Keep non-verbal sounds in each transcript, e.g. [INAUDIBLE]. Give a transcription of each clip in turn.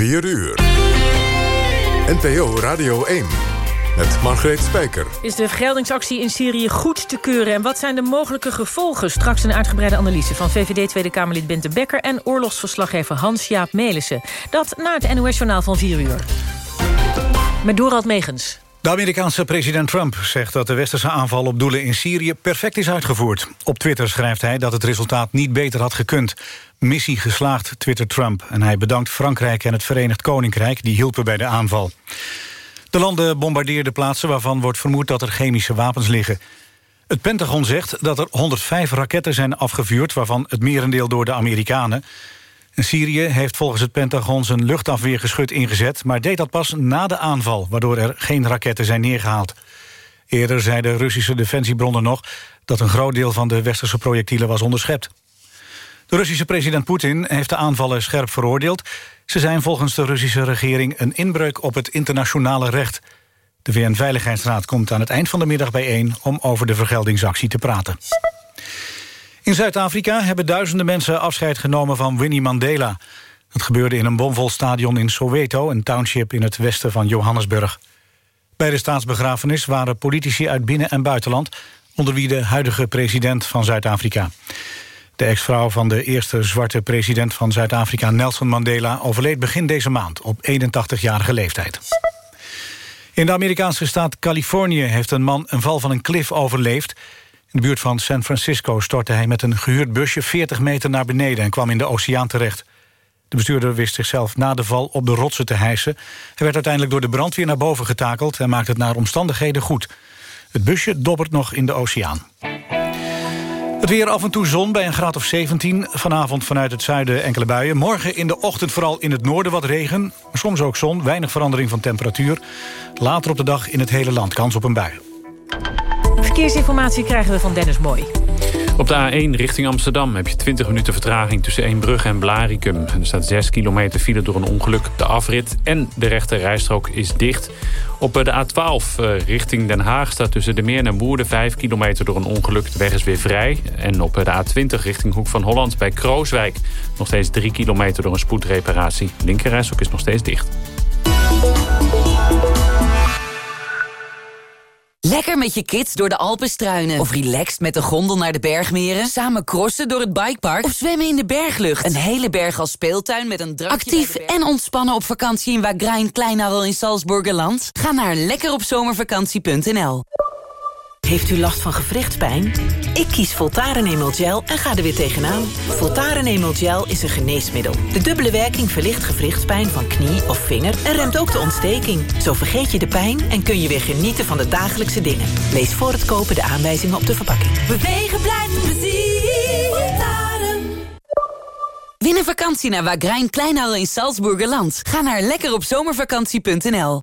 4 uur. NPO Radio 1 met Margreet Spijker. Is de vergeldingsactie in Syrië goed te keuren? En wat zijn de mogelijke gevolgen? Straks een uitgebreide analyse van VVD Tweede Kamerlid Bente Bekker... en oorlogsverslaggever Hans-Jaap Melissen. Dat na het NOS-journaal van 4 uur. Met Dorald Megens. De Amerikaanse president Trump zegt dat de westerse aanval op doelen in Syrië perfect is uitgevoerd. Op Twitter schrijft hij dat het resultaat niet beter had gekund. Missie geslaagd, twittert Trump. En hij bedankt Frankrijk en het Verenigd Koninkrijk... die hielpen bij de aanval. De landen bombardeerden plaatsen waarvan wordt vermoed dat er chemische wapens liggen. Het Pentagon zegt dat er 105 raketten zijn afgevuurd... waarvan het merendeel door de Amerikanen. Syrië heeft volgens het Pentagon zijn luchtafweergeschut ingezet... maar deed dat pas na de aanval, waardoor er geen raketten zijn neergehaald. Eerder zeiden Russische defensiebronnen nog... dat een groot deel van de westerse projectielen was onderschept. De Russische president Poetin heeft de aanvallen scherp veroordeeld. Ze zijn volgens de Russische regering een inbreuk op het internationale recht. De VN-veiligheidsraad komt aan het eind van de middag bijeen... om over de vergeldingsactie te praten. In Zuid-Afrika hebben duizenden mensen afscheid genomen van Winnie Mandela. Dat gebeurde in een bomvol stadion in Soweto, een township in het westen van Johannesburg. Bij de staatsbegrafenis waren politici uit binnen- en buitenland... onder wie de huidige president van Zuid-Afrika. De ex-vrouw van de eerste zwarte president van Zuid-Afrika, Nelson Mandela... overleed begin deze maand op 81-jarige leeftijd. In de Amerikaanse staat Californië heeft een man een val van een klif overleefd. In de buurt van San Francisco stortte hij met een gehuurd busje 40 meter naar beneden en kwam in de oceaan terecht. De bestuurder wist zichzelf na de val op de rotsen te hijsen. Hij werd uiteindelijk door de brandweer naar boven getakeld... en maakt het naar omstandigheden goed. Het busje dobbert nog in de oceaan. Het weer af en toe zon bij een graad of 17. Vanavond vanuit het zuiden enkele buien. Morgen in de ochtend vooral in het noorden wat regen. Maar soms ook zon, weinig verandering van temperatuur. Later op de dag in het hele land kans op een bui. Verkeersinformatie krijgen we van Dennis Mooi. Op de A1 richting Amsterdam heb je 20 minuten vertraging tussen Eembrug en Blaricum. Er staat 6 kilometer file door een ongeluk. De afrit en de rechte rijstrook is dicht. Op de A12 eh, richting Den Haag staat tussen de Meer en Woerden 5 kilometer door een ongeluk. De weg is weer vrij. En op de A20 richting Hoek van Holland bij Krooswijk nog steeds 3 kilometer door een spoedreparatie. De linkerrijstrook is nog steeds dicht. Lekker met je kids door de Alpen struinen. Of relaxed met de gondel naar de bergmeren. Samen crossen door het bikepark. Of zwemmen in de berglucht. Een hele berg als speeltuin met een drankje Actief en ontspannen op vakantie in Wagrain Kleinarel in Salzburgerland. Ga naar lekkeropzomervakantie.nl heeft u last van gewrichtspijn? Ik kies Voltaren Emel Gel en ga er weer tegenaan. Voltaren Emel Gel is een geneesmiddel. De dubbele werking verlicht gewrichtspijn van knie of vinger... en remt ook de ontsteking. Zo vergeet je de pijn en kun je weer genieten van de dagelijkse dingen. Lees voor het kopen de aanwijzingen op de verpakking. Bewegen blijft plezier. Voltaren. Win een vakantie naar Wagrain Kleinhal in Salzburgerland. Ga naar lekkeropzomervakantie.nl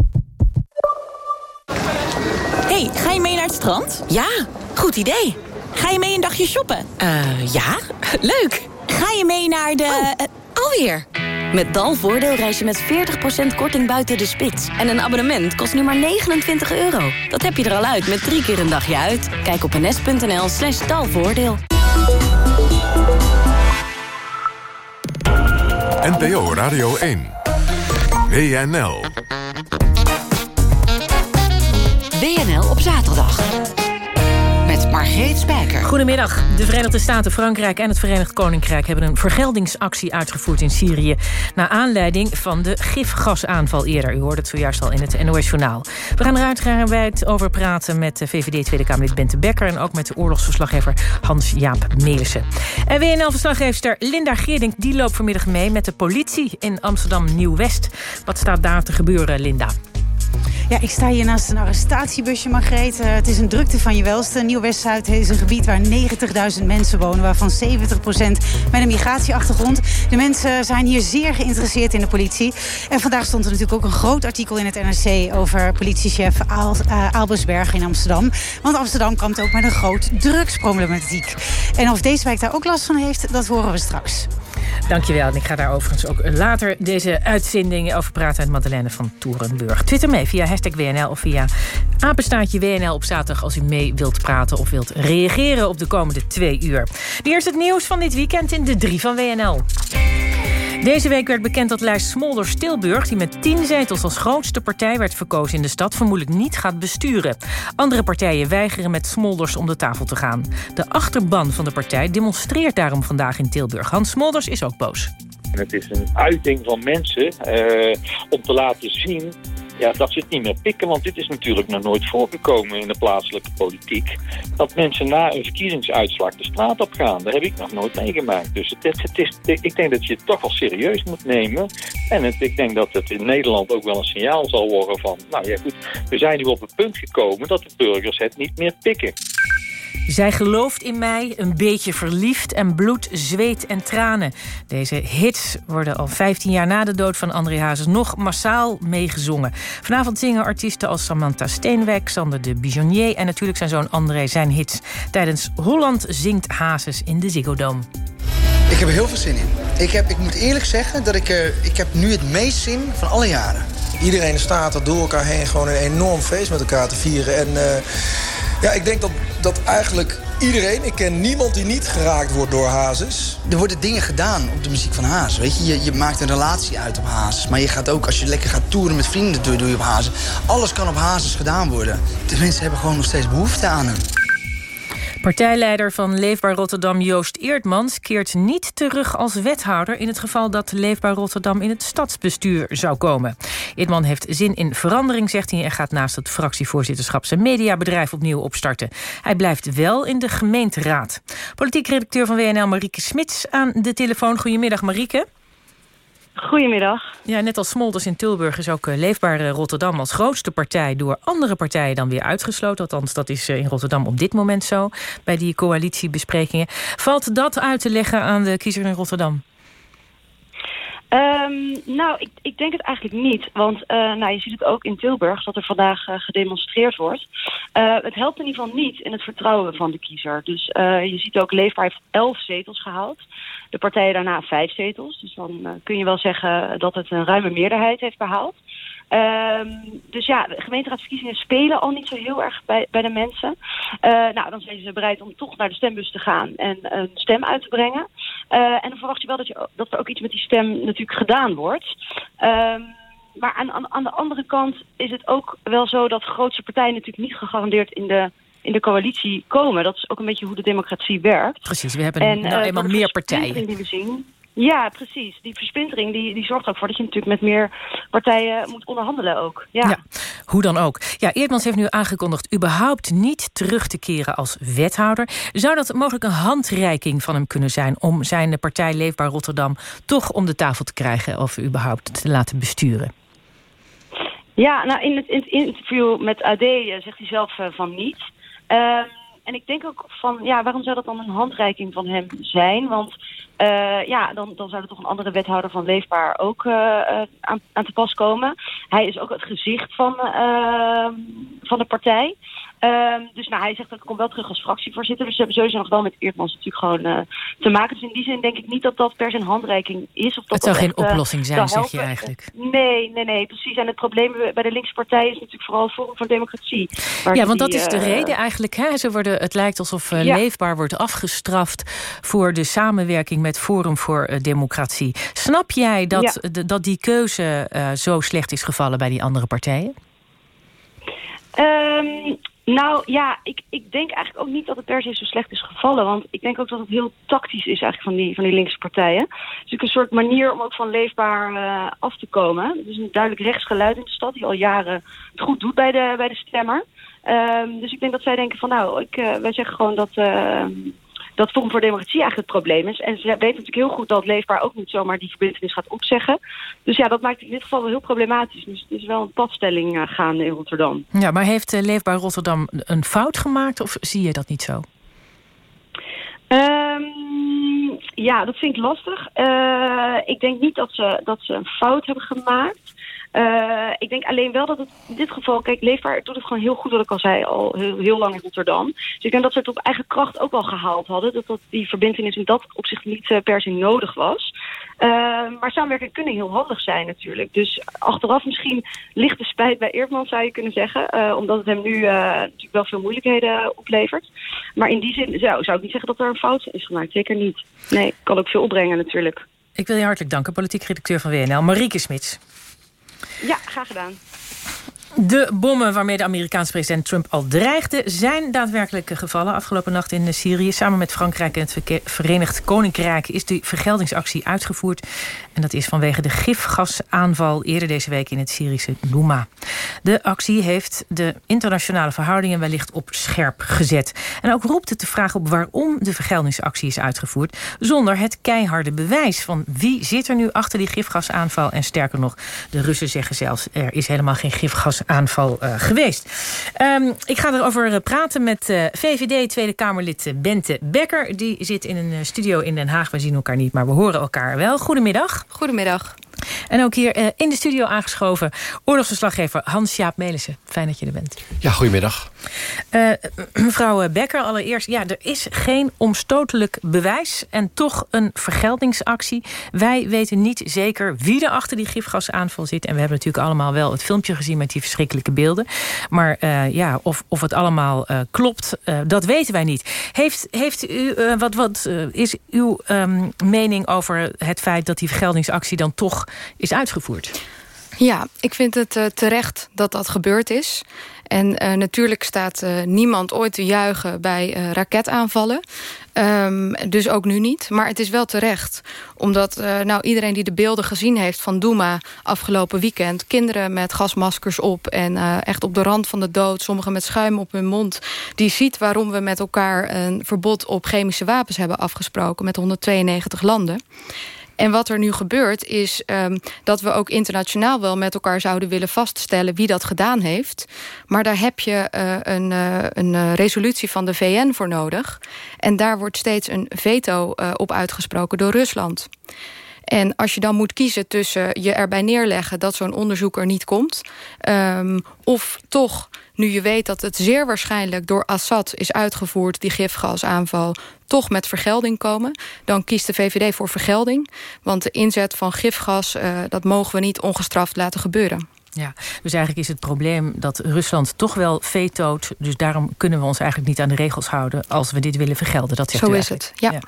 hey, ga je mee naar het strand? Ja, goed idee. Ga je mee een dagje shoppen? Uh, ja, [LAUGHS] leuk. Ga je mee naar de... Oh, uh, alweer. Met Dalvoordeel reis je met 40% korting buiten de spits. En een abonnement kost nu maar 29 euro. Dat heb je er al uit met drie keer een dagje uit. Kijk op ns.nl slash dalvoordeel. NPO Radio 1. WNL. Zaterdag. Met Margreet Spijker. Goedemiddag. De Verenigde Staten, Frankrijk en het Verenigd Koninkrijk... hebben een vergeldingsactie uitgevoerd in Syrië... naar aanleiding van de gifgasaanval eerder. U hoorde het zojuist al in het NOS-journaal. We gaan er uitgebreid over praten met de VVD Tweede Kamerlid Bente Bekker... en ook met de oorlogsverslaggever Hans-Jaap Meersen. En WNL-verslaggeefster Linda Geerdink die loopt vanmiddag mee... met de politie in Amsterdam Nieuw-West. Wat staat daar te gebeuren, Linda? Ja, ik sta hier naast een arrestatiebusje, Margreet. Uh, het is een drukte van je welste. Nieuw-West-Zuid is een gebied waar 90.000 mensen wonen... waarvan 70% met een migratieachtergrond. De mensen zijn hier zeer geïnteresseerd in de politie. En vandaag stond er natuurlijk ook een groot artikel in het NRC... over politiechef Aal, Albersberg in Amsterdam. Want Amsterdam kampt ook met een groot drugsproblematiek. En of deze wijk daar ook last van heeft, dat horen we straks. Dankjewel. En ik ga daar overigens ook later deze uitzending over praten... met Madeleine van Toerenburg. Twitter mee via hashtag WNL of via apenstaatje WNL op zaterdag... als u mee wilt praten of wilt reageren op de komende twee uur. Eerst het nieuws van dit weekend in de drie van WNL. Deze week werd bekend dat lijst Smolder-Stilburg... die met tien zetels als grootste partij werd verkozen in de stad... vermoedelijk niet gaat besturen. Andere partijen weigeren met Smolders om de tafel te gaan. De achterban van de partij demonstreert daarom vandaag in Tilburg. Hans Smolders is ook boos. Het is een uiting van mensen uh, om te laten zien ja, dat ze het niet meer pikken. Want dit is natuurlijk nog nooit voorgekomen in de plaatselijke politiek. Dat mensen na een verkiezingsuitslag de straat op gaan. Dat heb ik nog nooit meegemaakt. Dus het, het is, ik denk dat je het toch wel serieus moet nemen. En het, ik denk dat het in Nederland ook wel een signaal zal worden van... nou ja goed, we zijn nu op het punt gekomen dat de burgers het niet meer pikken. Zij gelooft in mij, een beetje verliefd en bloed, zweet en tranen. Deze hits worden al 15 jaar na de dood van André Hazes nog massaal meegezongen. Vanavond zingen artiesten als Samantha Steenweg, Sander de Bijonnier... en natuurlijk zijn zoon André zijn hits tijdens Holland zingt Hazes in de Ziggo Dome. Ik heb er heel veel zin in. Ik, heb, ik moet eerlijk zeggen dat ik, uh, ik heb nu het meest zin van alle jaren. Iedereen staat er door elkaar heen gewoon een enorm feest met elkaar te vieren. En... Uh, ja, ik denk dat, dat eigenlijk iedereen... Ik ken niemand die niet geraakt wordt door Hazes. Er worden dingen gedaan op de muziek van Hazes. Weet je? je, je maakt een relatie uit op Hazes. Maar je gaat ook, als je lekker gaat toeren met vrienden, doe, doe je op Hazes. Alles kan op Hazes gedaan worden. De mensen hebben gewoon nog steeds behoefte aan hem. Partijleider van Leefbaar Rotterdam Joost Eertmans keert niet terug als wethouder in het geval dat Leefbaar Rotterdam in het stadsbestuur zou komen. Eertman heeft zin in verandering, zegt hij, en gaat naast het fractievoorzitterschap zijn mediabedrijf opnieuw opstarten. Hij blijft wel in de gemeenteraad. Politiek redacteur van WNL Marieke Smits aan de telefoon. Goedemiddag Marieke. Goedemiddag. Ja, net als Smolders in Tilburg is ook eh, Leefbaar Rotterdam als grootste partij door andere partijen dan weer uitgesloten. Althans, dat is eh, in Rotterdam op dit moment zo bij die coalitiebesprekingen. Valt dat uit te leggen aan de kiezer in Rotterdam? Um, nou, ik, ik, denk het eigenlijk niet. Want uh, nou, je ziet het ook in Tilburg dat er vandaag uh, gedemonstreerd wordt. Uh, het helpt in ieder geval niet in het vertrouwen van de kiezer. Dus je ziet ook Leefbaar heeft elf zetels gehaald. De partijen daarna vijf zetels. Dus dan kun je wel zeggen dat het een ruime meerderheid heeft behaald. Um, dus ja, de gemeenteraadsverkiezingen spelen al niet zo heel erg bij, bij de mensen. Uh, nou, dan zijn ze bereid om toch naar de stembus te gaan en een stem uit te brengen. Uh, en dan verwacht je wel dat, je, dat er ook iets met die stem natuurlijk gedaan wordt. Um, maar aan, aan, aan de andere kant is het ook wel zo dat grootste partijen natuurlijk niet gegarandeerd in de in de coalitie komen. Dat is ook een beetje hoe de democratie werkt. Precies, we hebben en, nou uh, eenmaal meer partijen. Die we zien, ja, precies. Die versplintering die, die zorgt ook voor dat je natuurlijk met meer partijen moet onderhandelen ook. Ja. ja hoe dan ook. Ja, Eerdmans heeft nu aangekondigd überhaupt niet terug te keren als wethouder. Zou dat mogelijk een handreiking van hem kunnen zijn... om zijn partij Leefbaar Rotterdam toch om de tafel te krijgen... of überhaupt te laten besturen? Ja, nou in het, in het interview met AD eh, zegt hij zelf uh, van niet... Uh, en ik denk ook van, ja, waarom zou dat dan een handreiking van hem zijn? Want uh, ja, dan, dan zou er toch een andere wethouder van Leefbaar ook uh, aan, aan, te pas komen. Hij is ook het gezicht van, van de partij. Um, dus nou, hij zegt dat ik kom wel terug als fractievoorzitter. Dus ze hebben sowieso nog wel met Eertmans natuurlijk gewoon uh, te maken. Dus in die zin denk ik niet dat dat per se een handreiking is. Of dat het zou geen uh, oplossing zijn, zeg je eigenlijk. Nee, nee, nee, precies. En het probleem bij de linkse partij is natuurlijk vooral het Forum voor Democratie. Ja, want dat is de uh, reden eigenlijk. Hè? Ze worden, het lijkt alsof ja. Leefbaar wordt afgestraft... voor de samenwerking met Forum voor Democratie. Snap jij dat, ja. dat die keuze zo slecht is gevallen bij die andere partijen? Um, nou ja, ik, ik denk eigenlijk ook niet dat het per se zo slecht is gevallen. Want ik denk ook dat het heel tactisch is eigenlijk van die, van die linkse partijen. Dus ook een soort manier om ook van leefbaar uh, af te komen. Het is een duidelijk rechtsgeluid in de stad die al jaren het goed doet bij de, bij de stemmer. Um, dus ik denk dat zij denken van nou, ik, uh, wij zeggen gewoon dat... Uh, dat Forum voor Democratie eigenlijk het probleem is. En ze weten natuurlijk heel goed dat Leefbaar ook niet zomaar die verbindenis gaat opzeggen. Dus ja, dat maakt in dit geval wel heel problematisch. Dus het is wel een padstelling uh, gaande in Rotterdam. Ja, maar heeft uh, Leefbaar Rotterdam een fout gemaakt of zie je dat niet zo? Um, ja, dat vind ik lastig. Uh, ik denk niet dat ze, dat ze een fout hebben gemaakt. Uh, ik denk alleen wel dat het in dit geval... Kijk, Leefbaar doet het gewoon heel goed, wat ik al zei, al heel, lang in Rotterdam. Dus ik denk dat ze het op eigen kracht ook al gehaald hadden. Dat, dat die verbindenis in dat opzicht niet uh, per se nodig was. Uh, maar samenwerking kunnen heel handig zijn natuurlijk. Dus achteraf misschien ligt de spijt bij Eerdman, zou je kunnen zeggen. omdat het hem nu natuurlijk wel veel moeilijkheden oplevert. Maar in die zin zou, zou ik niet zeggen dat er een fout is gemaakt. Zeker niet. Nee, kan ook veel opbrengen natuurlijk. Ik wil je hartelijk danken, politiek redacteur van WNL, Marieke Smits. Ja, graag gedaan. De bommen waarmee de Amerikaanse president Trump al dreigde... zijn daadwerkelijk gevallen afgelopen nacht in Syrië. Samen met Frankrijk en het Verenigd Koninkrijk... is die vergeldingsactie uitgevoerd. En dat is vanwege de gifgasaanval eerder deze week in het Syrische Douma. De actie heeft de internationale verhoudingen wellicht op scherp gezet. En ook roept het de vraag op waarom de vergeldingsactie is uitgevoerd... zonder het keiharde bewijs van wie zit er nu achter die gifgasaanval. En sterker nog, de Russen zeggen zelfs... er is helemaal geen gifgas aanval uh, geweest. Um, ik ga erover praten met uh, VVD Tweede Kamerlid Bente Becker. Die zit in een studio in Den Haag. We zien elkaar niet, maar we horen elkaar wel. Goedemiddag. Goedemiddag. En ook hier uh, in de studio aangeschoven oorlogsverslaggever Hans-Jaap Melissen. Fijn dat je er bent. Ja, goedemiddag. Uh, [CLEARS THROAT] mevrouw Becker, allereerst. Ja, er is geen omstotelijk bewijs en toch een vergeldingsactie. Wij weten niet zeker wie er achter die gifgasaanval zit. En we hebben natuurlijk allemaal wel het filmpje gezien met die verschrikkelijke beelden. Maar uh, ja, of, of het allemaal klopt, dat weten wij niet. Heeft, heeft u, wat, wat is uw um, mening over het feit dat die vergeldingsactie dan toch is uitgevoerd. Ja, ik vind het uh, terecht dat dat gebeurd is. En uh, natuurlijk staat uh, niemand ooit te juichen bij raketaanvallen. Um, dus ook nu niet. Maar het is wel terecht. Omdat nou, iedereen die de beelden gezien heeft van Douma afgelopen weekend... kinderen met gasmaskers op en echt op de rand van de dood... sommigen met schuim op hun mond... die ziet waarom we met elkaar een verbod op chemische wapens hebben afgesproken... met 192 landen. En wat er nu gebeurt is um, dat we ook internationaal wel met elkaar zouden willen vaststellen wie dat gedaan heeft. Maar daar heb je uh, een, uh, een resolutie van de VN voor nodig. En daar wordt steeds een veto op uitgesproken door Rusland. En als je dan moet kiezen tussen je erbij neerleggen... dat zo'n onderzoek er niet komt... Um, of toch, nu je weet dat het zeer waarschijnlijk door Assad is uitgevoerd... die gifgasaanval, toch met vergelding komen... dan kiest de VVD voor vergelding. Want de inzet van gifgas, uh, dat mogen we niet ongestraft laten gebeuren. Ja, dus eigenlijk is het probleem dat Rusland toch wel vetoot. Dus daarom kunnen we ons eigenlijk niet aan de regels houden... als we dit willen vergelden. Dat zegt Zo is het, ja. ja.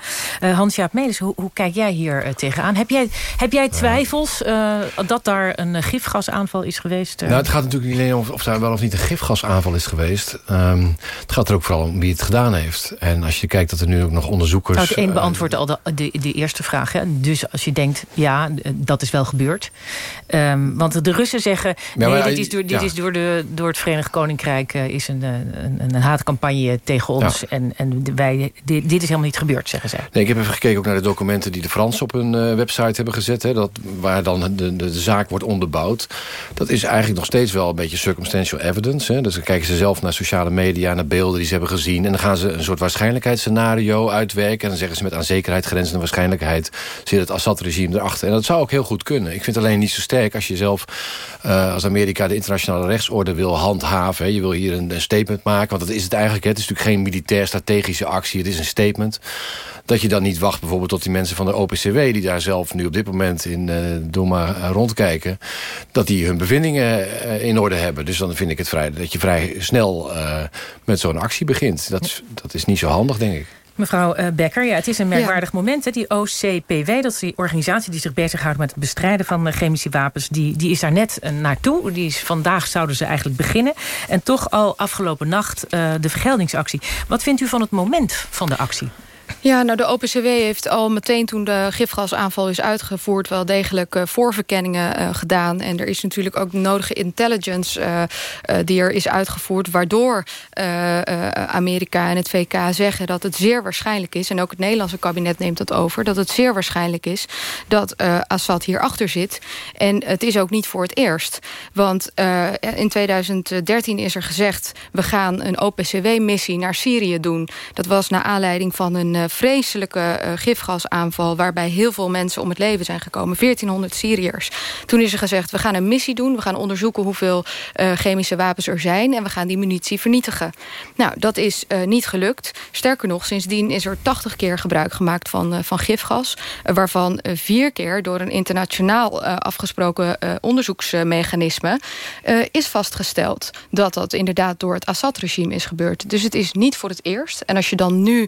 Uh, Hans-Jaap Melis, hoe, hoe, kijk jij hier uh, tegenaan? Heb jij, heb jij twijfels uh, dat daar een gifgasaanval is geweest? Nou, het gaat natuurlijk niet alleen om of daar wel of niet een gifgasaanval is geweest. Um, het gaat er ook vooral om wie het gedaan heeft. En als je kijkt dat er nu ook nog onderzoekers... Nou, het een beantwoordt al de, de, de, eerste vraag. Hè? Dus als je denkt, ja, dat is wel gebeurd. Um, want de Russen zeggen nee, maar, dit, is door, dit is door, de, door het Verenigd Koninkrijk uh, is een, een, een, haatcampagne tegen ons. En, en wij, dit, dit, is helemaal niet gebeurd, zeggen zij. Nee, ik heb even gekeken ook naar de documenten die de Fransen op hun uh, website hebben gezet. Hè, dat, waar dan de, de, de, zaak wordt onderbouwd. Dat is eigenlijk nog steeds wel een beetje circumstantial evidence. Hè. Dus dan kijken ze zelf naar sociale media, naar beelden die ze hebben gezien. En dan gaan ze een soort waarschijnlijkheidsscenario uitwerken. En dan zeggen ze met aan zekerheid grenzende waarschijnlijkheid... zit het Assad-regime erachter. En dat zou ook heel goed kunnen. Ik vind het alleen niet zo sterk als je zelf... Uh, als Amerika de internationale rechtsorde wil handhaven. Hè. Je wil hier een, een, statement maken, want dat is het eigenlijk. Hè. Het is natuurlijk geen militair strategische actie, het is een statement. Dat je dan niet wacht bijvoorbeeld tot die mensen van de OPCW... die daar zelf nu op dit moment in uh, Douma rondkijken... dat die hun bevindingen uh, in orde hebben. Dus dan vind ik het vrij, dat je vrij snel met zo'n actie begint. Dat, dat is niet zo handig, denk ik. Mevrouw uh, Becker, ja, het is een merkwaardig ja. moment. Hè? Die OCPW, dat is die organisatie die zich bezighoudt... met het bestrijden van uh, chemische wapens... Die, die is daar net uh, naartoe. Die is, vandaag zouden ze eigenlijk beginnen. En toch al afgelopen nacht de vergeldingsactie. Wat vindt u van het moment van de actie? Ja, nou de OPCW heeft al meteen toen de gifgasaanval is uitgevoerd... wel degelijk uh, voorverkenningen uh, gedaan. En er is natuurlijk ook de nodige intelligence uh, die er is uitgevoerd... waardoor Amerika en het VK zeggen dat het zeer waarschijnlijk is... en ook het Nederlandse kabinet neemt dat over... dat het zeer waarschijnlijk is dat Assad hierachter zit. En het is ook niet voor het eerst. Want in 2013 is er gezegd... we gaan een OPCW-missie naar Syrië doen. Dat was naar aanleiding van een vreselijke uh, gifgasaanval... waarbij heel veel mensen om het leven zijn gekomen. 1400 Syriërs. Toen is er gezegd, we gaan een missie doen. We gaan onderzoeken hoeveel uh, chemische wapens er zijn... en we gaan die munitie vernietigen. Nou, dat is uh, niet gelukt. Sterker nog, sindsdien is er 80 keer gebruik gemaakt van, van gifgas... waarvan vier keer door een internationaal afgesproken onderzoeksmechanisme... is vastgesteld dat dat inderdaad door het Assad-regime is gebeurd. Dus het is niet voor het eerst. En als je dan nu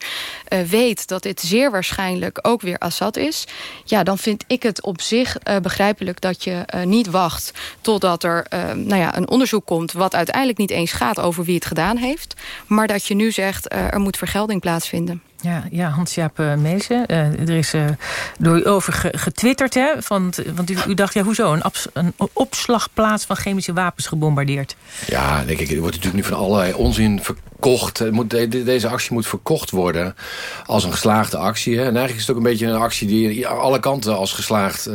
weet dat dit zeer waarschijnlijk ook weer Assad is... ja, dan vind ik het op zich uh, begrijpelijk dat je uh, niet wacht... totdat er uh, nou ja, een onderzoek komt wat uiteindelijk niet eens gaat over wie het gedaan heeft... maar dat je nu zegt er moet vergelding plaatsvinden. Ja, ja Hans-Jaap Meesen, uh, er is uh, door u over getwitterd. Hè, van, want u, u, dacht, ja, hoezo? Een, een, opslagplaats van chemische wapens gebombardeerd. Ja, denk ik, er wordt natuurlijk nu van allerlei onzin verkocht. Moet, deze actie moet verkocht worden als een geslaagde actie. En eigenlijk is het ook een beetje een actie die alle kanten als geslaagd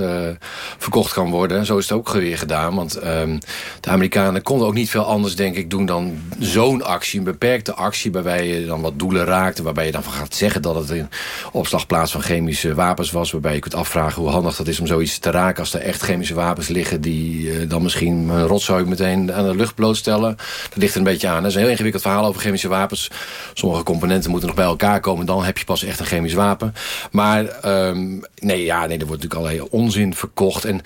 verkocht kan worden. Zo is het ook weer gedaan. Want ehm, de Amerikanen konden ook niet veel anders, denk ik, doen dan zo'n actie. Een beperkte actie waarbij je dan wat doelen raakt. Waarbij je dan van gaat zeggen dat het een opslagplaats van chemische wapens was. Waarbij je kunt afvragen hoe handig dat is om zoiets te raken. Als er echt chemische wapens liggen die uh, dan misschien een rotzooi meteen aan de lucht blootstellen. Dat ligt er een beetje aan. Dat is een heel ingewikkeld verhaal over chemische wapens. Sommige componenten moeten nog bij elkaar komen. Dan heb je pas echt een chemisch wapen. Maar um, nee, ja, nee, er wordt natuurlijk allerlei onzin verkocht. En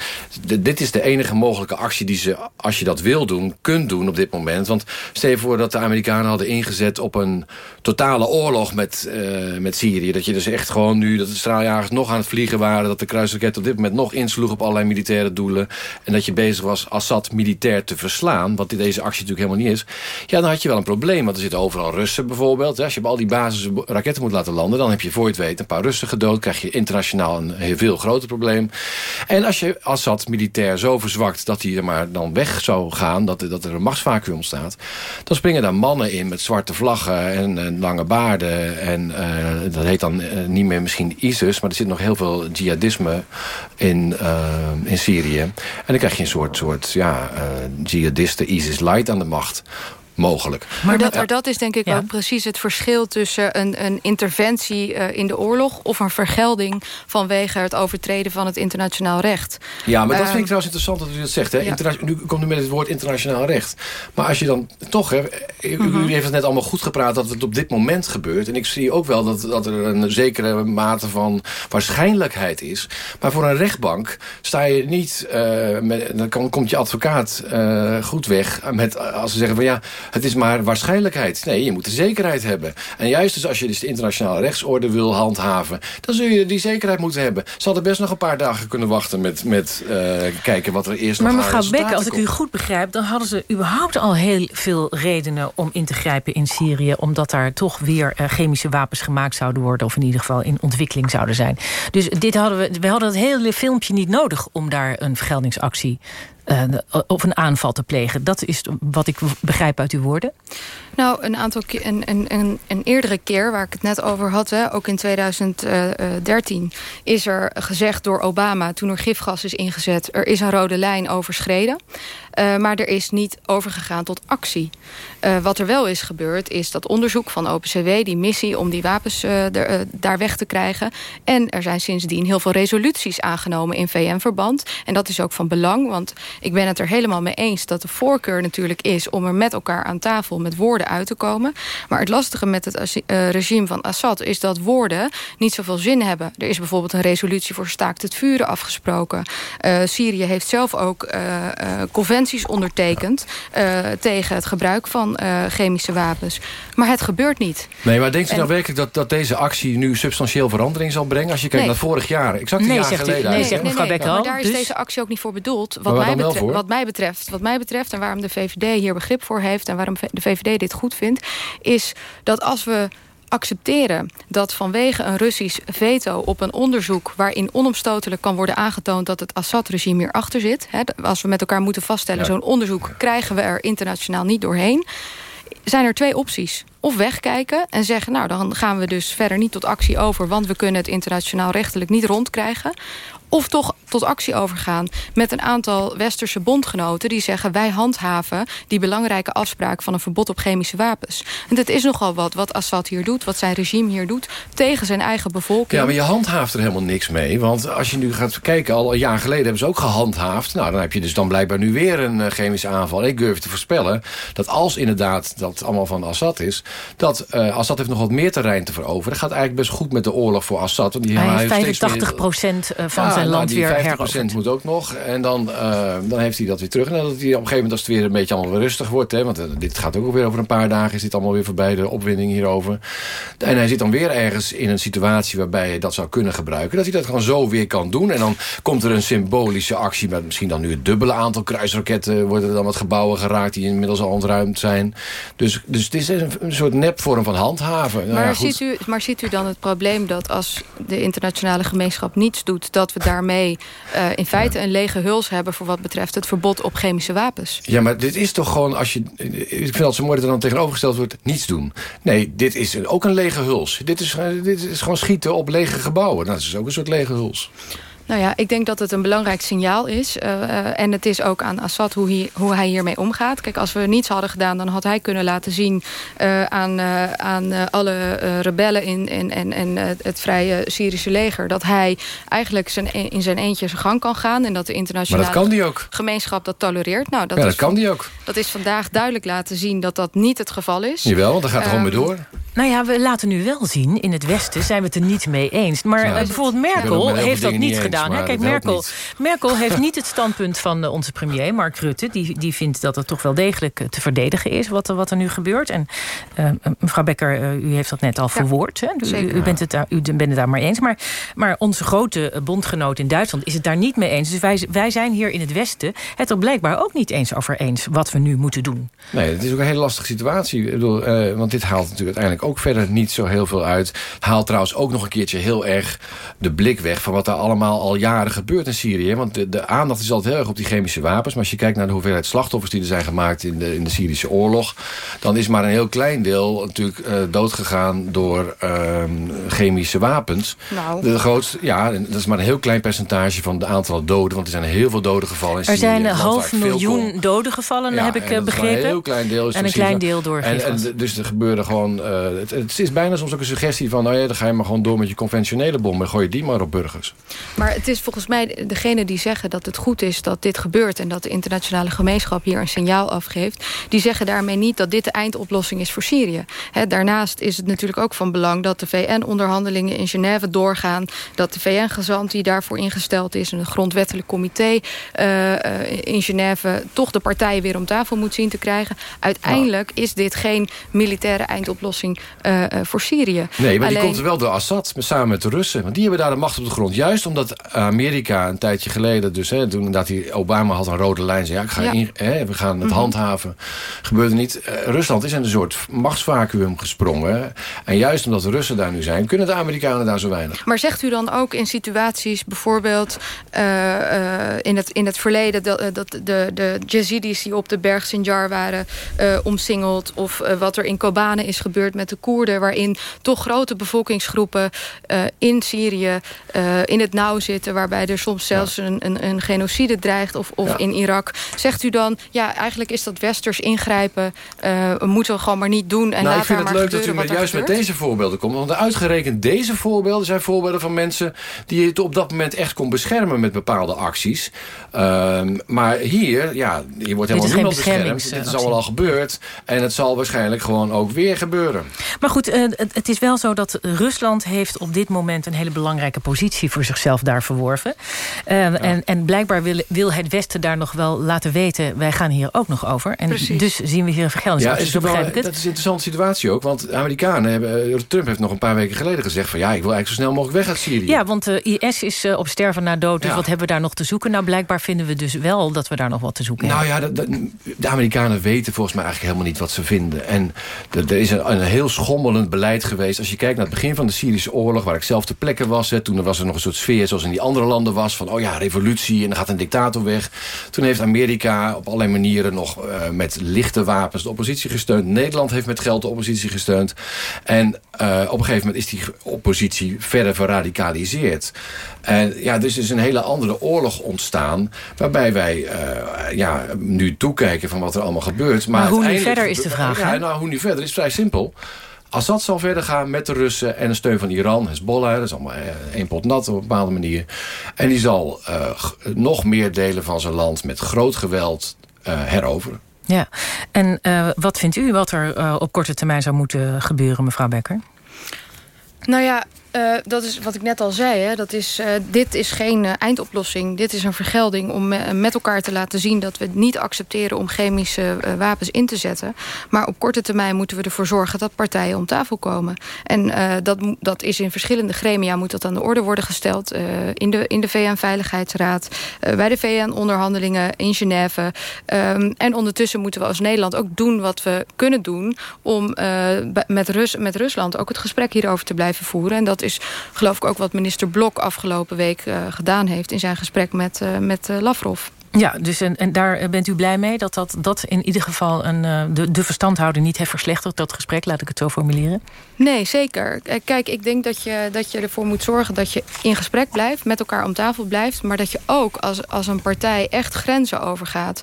dit is de enige mogelijke actie die ze, als je dat wil doen, kunt doen op dit moment. Want stel je voor dat de Amerikanen hadden ingezet op een totale oorlog met, uh, met Syrië. Dat je dus echt gewoon nu, dat de straaljagers nog aan het vliegen waren... dat de kruisraket op dit moment nog insloeg op allerlei militaire doelen... en dat je bezig was Assad militair te verslaan... wat deze actie natuurlijk helemaal niet is... ja, dan had je wel een probleem, want er overal Russen bijvoorbeeld. Als je op al die basis raketten moet laten landen... dan heb je voor je het weten een paar Russen gedood... krijg je internationaal een heel veel groter probleem. En als je Assad militair zo verzwakt dat hij er maar dan weg zou gaan... dat, dat er een machtsvacuum ontstaat... dan springen daar mannen in met zwarte vlaggen en, lange baarden... en uh, dat heet dan uh, niet meer misschien ISIS... maar er zit nog heel veel jihadisme in, uh, in Syrië. En dan krijg je een soort, soort ja, jihadisten, ISIS-light aan de macht mogelijk. Maar dat, maar dat is denk ik ja. ook precies het verschil tussen een, een interventie uh, in de oorlog... of een vergelding vanwege het overtreden van het internationaal recht. Ja, maar dat uh, vind ik trouwens interessant dat u dat zegt. Hè? Ja. Nu komt u met het woord internationaal recht. Maar als je dan toch... Hè, u, mm -hmm. u heeft het net allemaal goed gepraat dat het op dit moment gebeurt. En ik zie ook wel dat, dat er een zekere mate van waarschijnlijkheid is. Maar voor een rechtbank sta je niet... Uh, met, dan kan, komt je advocaat goed weg met, als ze zeggen van ja het is maar waarschijnlijkheid. Nee, je moet de zekerheid hebben. En juist dus als je dus de internationale rechtsorde wil handhaven... dan zul je die zekerheid moeten hebben. Ze hadden best nog een paar dagen kunnen wachten met, met uh, kijken wat er eerst maar nog Maar mevrouw Beck, als ik u goed begrijp... dan hadden ze überhaupt al heel veel redenen om in te grijpen in Syrië... omdat daar toch weer uh, chemische wapens gemaakt zouden worden... of in ieder geval in ontwikkeling zouden zijn. Dus dit hadden we, we hadden het hele filmpje niet nodig... om daar een vergeldingsactie of een aanval te plegen. Dat is wat ik begrijp uit uw woorden. Nou, een aantal keer, een, een, een, een eerdere keer waar ik het net over had, hè, ook in 2013, is er gezegd door Obama, toen er gifgas is ingezet, er is een rode lijn overschreden. Uh, maar er is niet overgegaan tot actie. Uh, wat er wel is gebeurd, is dat onderzoek van OPCW, die missie om die wapens er, daar weg te krijgen. En er zijn sindsdien heel veel resoluties aangenomen in VN-verband. En dat is ook van belang, want ik ben het er helemaal mee eens dat de voorkeur natuurlijk is om er met elkaar aan tafel met woorden uit te komen. Maar het lastige met het regime van Assad is dat woorden niet zoveel zin hebben. Er is bijvoorbeeld een resolutie voor staakt het vuren afgesproken. Syrië heeft zelf ook uh, conventies ondertekend tegen het gebruik van chemische wapens. Maar het gebeurt niet. Nee, maar denkt u en... nou werkelijk dat, dat deze actie nu substantieel verandering zal brengen? Als je kijkt nee. naar vorig jaar, exact een nee, jaar geleden. U, nee, zegt mevrouw nee, Becker Maar daar is dus... deze actie ook niet voor bedoeld. Wat mij, betreft, wat mij, betreft, wat mij betreft en waarom de VVD hier begrip voor heeft... en waarom de VVD dit goed vindt... is dat als we accepteren dat vanwege een Russisch veto op een onderzoek... waarin onomstotelijk kan worden aangetoond dat het Assad-regime hierachter zit... Hè, als we met elkaar moeten vaststellen, zo'n onderzoek krijgen we er internationaal niet doorheen... zijn er twee opties. Of wegkijken en zeggen... nou, dan gaan we dus verder niet tot actie over... want we kunnen het internationaal rechtelijk niet rondkrijgen of toch tot actie overgaan met een aantal westerse bondgenoten... die zeggen wij handhaven die belangrijke afspraak... van een verbod op chemische wapens. En dat is nogal wat wat Assad hier doet, wat zijn regime hier doet... tegen zijn eigen bevolking. Ja, maar je handhaaft er helemaal niks mee. Want als je nu gaat kijken, al een jaar geleden hebben ze ook gehandhaafd. Nou, dan heb je dus dan blijkbaar nu weer een uh, chemische aanval. Ik durf te voorspellen dat als inderdaad dat allemaal van Assad is... dat uh, Assad heeft nog wat meer terrein te veroveren. Dat gaat eigenlijk best goed met de oorlog voor Assad. Want die hij heeft 85 procent van ja, zijn land nou, weer 50% moet ook nog. En dan, uh, dan heeft hij dat weer terug. En dat hij op een gegeven moment, als het weer een beetje allemaal weer rustig wordt... Hè, want uh, dit gaat ook weer over een paar dagen... is dit allemaal weer voorbij, de opwinding hierover. En hij zit dan weer ergens in een situatie... waarbij hij dat zou kunnen gebruiken. Dat hij dat gewoon zo weer kan doen. En dan komt er een symbolische actie... met misschien dan nu het dubbele aantal kruisraketten... worden er dan wat gebouwen geraakt... die inmiddels al ontruimd zijn. Dus, dus het is een, een soort nepvorm van handhaven. Maar, nou, ja, ziet u, maar ziet u dan het probleem dat als de internationale gemeenschap niets doet... dat we daarmee uh, in feite een lege huls hebben... voor wat betreft het verbod op chemische wapens. Ja, maar dit is toch gewoon... als je, Ik vind het zo mooi dat er dan tegenovergesteld wordt... niets doen. Nee, dit is ook een lege huls. Dit is, dit is gewoon schieten op lege gebouwen. Nou, dat is ook een soort lege huls. Nou ja, ik denk dat het een belangrijk signaal is. Uh, uh, en het is ook aan Assad hoe hij, hoe hij hiermee omgaat. Kijk, als we niets hadden gedaan... dan had hij kunnen laten zien uh, aan, aan alle rebellen... in, in, en, en het vrije Syrische leger... dat hij eigenlijk zijn, e-, in zijn eentje zijn gang kan gaan... en dat de internationale maar dat kan die ook. gemeenschap dat tolereert. Nou, dat ja, is dat kan die ook. Dat is vandaag duidelijk laten zien dat dat niet het geval is. Jawel, want dan gaat het gewoon mee door. Nou ja, we laten nu wel zien, in het Westen zijn we het er niet mee eens. Maar ja, bijvoorbeeld Merkel heeft dat niet gedaan. Eens, Kijk, Merkel, Merkel heeft niet het standpunt van onze premier, Mark Rutte. Die, die vindt dat het toch wel degelijk te verdedigen is wat, wat er nu gebeurt. En uh, mevrouw Becker, uh, u heeft dat net al ja, verwoord. Hè? U, u, bent het daar, u bent het daar maar eens. Maar, maar onze grote bondgenoot in Duitsland is het daar niet mee eens. Dus wij, wij zijn hier in het Westen het er blijkbaar ook niet eens over eens... wat we nu moeten doen. Nee, het is ook een hele lastige situatie. Ik bedoel, uh, want dit haalt natuurlijk uiteindelijk ook verder niet zo heel veel uit. Haalt trouwens ook nog een keertje heel erg de blik weg... van wat er allemaal al jaren gebeurt in Syrië. Want de, de aandacht is altijd heel erg op die chemische wapens. Maar als je kijkt naar de hoeveelheid slachtoffers die er zijn gemaakt... in de, in de Syrische oorlog... dan is maar een heel klein deel natuurlijk uh, doodgegaan door uh, chemische wapens. Nou. De grootste, ja, dat is maar een heel klein percentage van de aantal doden. Want er zijn heel veel doden gevallen in Er Syrië. zijn een half miljoen doden gevallen, ja, heb ik en begrepen. een heel klein deel. Is en een klein deel door en, en, Dus er gebeurde gewoon... Uh, het, het, is bijna soms ook een suggestie van... nou ja, dan ga je maar gewoon door met je conventionele bommen. Gooi je die maar op burgers. Maar het is volgens mij degene die zeggen dat het goed is dat dit gebeurt... en dat de internationale gemeenschap hier een signaal afgeeft... die zeggen daarmee niet dat dit de eindoplossing is voor Syrië. Daarnaast is het natuurlijk ook van belang... dat de VN-onderhandelingen in Genève doorgaan... dat de VN-gezant die daarvoor ingesteld is... en grondwettelijk comité uh, in Genève... toch de partijen weer om tafel moet zien te krijgen. Uiteindelijk is dit geen militaire eindoplossing uh, voor Syrië. Nee, maar Alleen... die komt wel door Assad, samen met de Russen. Want die hebben daar de macht op de grond. Juist omdat Amerika een tijdje geleden... dus hè, toen dat hij Obama had een rode lijn... zei ja, ik ga Ja. in, hè, we gaan het Mhm. handhaven. Gebeurde niet. Uh, Rusland is in een soort machtsvacuum gesprongen. En juist omdat de Russen daar nu zijn... kunnen de Amerikanen daar zo weinig. Maar zegt u dan ook in situaties, bijvoorbeeld uh, in, het, in het verleden... dat, dat de, de Yazidis die op de berg Sinjar waren omsingeld... of wat er in Kobane is gebeurd met de Koerden... waarin toch grote bevolkingsgroepen uh, in Syrië uh, in het nauw zitten... waarbij er soms zelfs ja. een, een, een genocide dreigt of, of ja. in Irak. Zegt u dan, ja, eigenlijk is dat westers ingrijpen... Uh, moeten we gewoon maar niet doen en nou, laat ik vind het leuk dat u met, juist met deze voorbeelden komt. Want uitgerekend deze voorbeelden zijn voorbeelden van mensen... die het op dat moment echt kon beschermen met bepaalde acties. Um, maar hier, ja, hier wordt helemaal is geen niemand beschermd. Dit is allemaal al gebeurd. En het zal waarschijnlijk gewoon ook weer gebeuren. Maar goed, uh, het, is wel zo dat Rusland heeft op dit moment... een hele belangrijke positie voor zichzelf daar verworven. Ja. en, en blijkbaar wil, wil het Westen daar nog wel laten weten... wij gaan hier ook nog over. En Precies. dus zien we hier een vergeldingsactie. Ja, zo is wel, begrijp ik het. dat is een interessante situatie ook. Want de Amerikanen hebben... eh, Trump heeft nog een paar weken geleden gezegd... van ja, ik wil eigenlijk zo snel mogelijk weg uit Syrië. Ja, want uh, IS is op sterven na dood. Dus Ja. wat hebben we daar nog te zoeken? Nou blijkbaar vinden we dus wel dat we daar nog wat te zoeken nou hebben. ja, de, de, Amerikanen weten volgens mij eigenlijk helemaal niet wat ze vinden. En er is een, een, heel schommelend beleid geweest. Als je kijkt naar het begin van de Syrische oorlog... waar ik zelf ter plekke was, hè, toen er was er nog een soort sfeer... zoals in die andere landen was, van oh ja, revolutie... en dan gaat een dictator weg. Toen heeft Amerika op allerlei manieren nog uh, met lichte wapens... de oppositie gesteund. Nederland heeft met geld de oppositie gesteund. En uh, op een gegeven moment is die oppositie verder verradicaliseerd. En ja, dus is een hele andere oorlog ontstaan... waarbij wij uh, ja, nu toekijken van wat er allemaal gebeurt. Maar, maar hoe nu verder is de vraag, Ja, nou, hoe nu verder is vrij simpel. Assad zal verder gaan met de Russen en een steun van Iran. Hezbollah, dat is allemaal één pot nat op een bepaalde manier. En die zal uh, nog meer delen van zijn land met groot geweld uh, heroveren. Ja, en uh, wat vindt u wat er uh, op korte termijn zou moeten gebeuren, mevrouw Becker? Nou ja, uh, dat is wat ik net al zei. Hè. Dat is, uh, dit is geen uh, eindoplossing. Dit is een vergelding om met elkaar te laten zien... dat we het niet accepteren om chemische wapens in te zetten. Maar op korte termijn moeten we ervoor zorgen... dat partijen om tafel komen. En dat, dat is in verschillende gremia moet dat aan de orde worden gesteld. in, de, in de VN-veiligheidsraad, bij de VN-onderhandelingen in Genève. Um, en ondertussen moeten we als Nederland ook doen wat we kunnen doen... om met, Rus, met Rusland ook het gesprek hierover te blijven voeren. En dat is geloof ik ook wat minister Blok afgelopen week uh, gedaan heeft... in zijn gesprek met, uh, met uh, Lavrov. Ja, dus en, en daar bent u blij mee dat dat, dat in ieder geval een, de, de verstandhouder niet heeft verslechterd, dat gesprek, laat ik het zo formuleren? Nee, zeker. Kijk, ik denk dat je, dat je ervoor moet zorgen dat je in gesprek blijft, met elkaar om tafel blijft, maar dat je ook als, als een partij echt grenzen overgaat,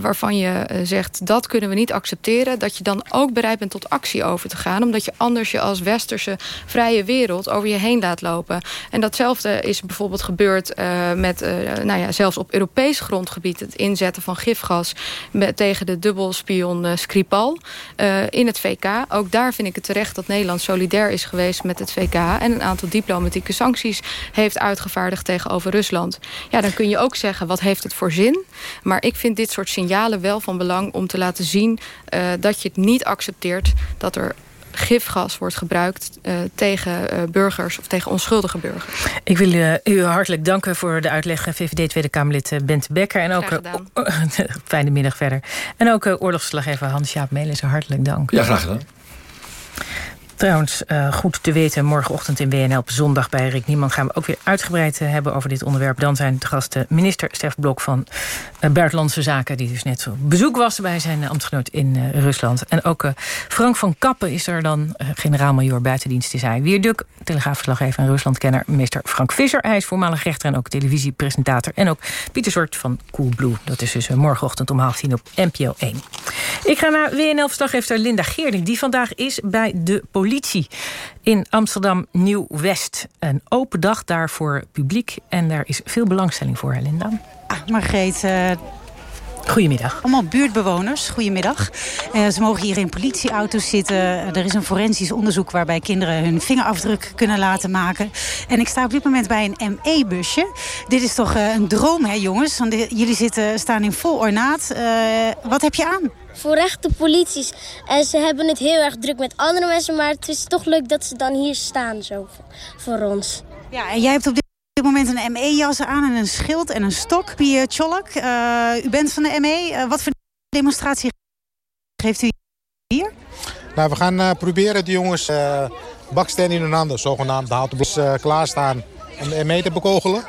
waarvan je zegt dat kunnen we niet accepteren, dat je dan ook bereid bent tot actie over te gaan, omdat je anders je als westerse vrije wereld over je heen laat lopen. En datzelfde is bijvoorbeeld gebeurd met, nou ja, zelfs op Europees grondgebied... het inzetten van gifgas tegen de dubbelspion uh, Skripal uh, in het VK. Ook daar vind ik het terecht dat Nederland solidair is geweest met het VK... en een aantal diplomatieke sancties heeft uitgevaardigd tegenover Rusland. Ja, dan kun je ook zeggen, wat heeft het voor zin? Maar ik vind dit soort signalen wel van belang om te laten zien... Uh, dat je het niet accepteert dat er gifgas wordt gebruikt uh, tegen uh, burgers of tegen onschuldige burgers. Ik wil uh, u hartelijk danken voor de uitleg, VVD Tweede Kamerlid Bente Becker. En ook [LAUGHS] fijne middag verder. En ook oorlogsverslaggever Hans-Jaap Melissen, hartelijk dank. Ja, graag gedaan. Trouwens, uh, goed te weten, morgenochtend in WNL op zondag bij Rick Niemand gaan we ook weer uitgebreid uh, hebben over dit onderwerp. Dan zijn de gasten minister Stef Blok van uh, Buitenlandse Zaken, die dus net op bezoek was bij zijn ambtgenoot in Rusland. En ook Frank van Kappen is er dan, generaal-majoor buitendienst is hij. Wierduk, telegraafverslaggever en Ruslandkenner, minister Frank Visser. Hij is voormalig rechter en ook televisiepresentator. En ook Pieter Soort van Coolblue. Dat is dus morgenochtend om half tien op NPO 1. Ik ga naar WNL-verslaggever Linda Geerding, die vandaag is bij de politie politie in Amsterdam Nieuw-West. Een open dag daar voor publiek en daar is veel belangstelling voor, Linda. Ah, Margreet, uh... Goedemiddag. Allemaal buurtbewoners, goedemiddag. Uh, ze mogen hier in politieauto's zitten. Er is een forensisch onderzoek waarbij kinderen hun vingerafdruk kunnen laten maken. En ik sta op dit moment bij een ME-busje. Dit is toch uh, een droom, hè jongens? Want jullie zitten, staan in vol ornaat. Uh, wat heb je aan? Voor rechte polities. En ze hebben het heel erg druk met andere mensen. Maar het is toch leuk dat ze dan hier staan zo voor ons. Ja, en jij hebt op dit moment een ME-jas aan en een schild en een stok. Pia Cholak, uh, u bent van de ME. Uh, wat voor demonstratie geeft u hier? Nou, we gaan uh, proberen de jongens baksteen in hun handen, zogenaamd de houten blok, klaarstaan om de ME te bekogelen.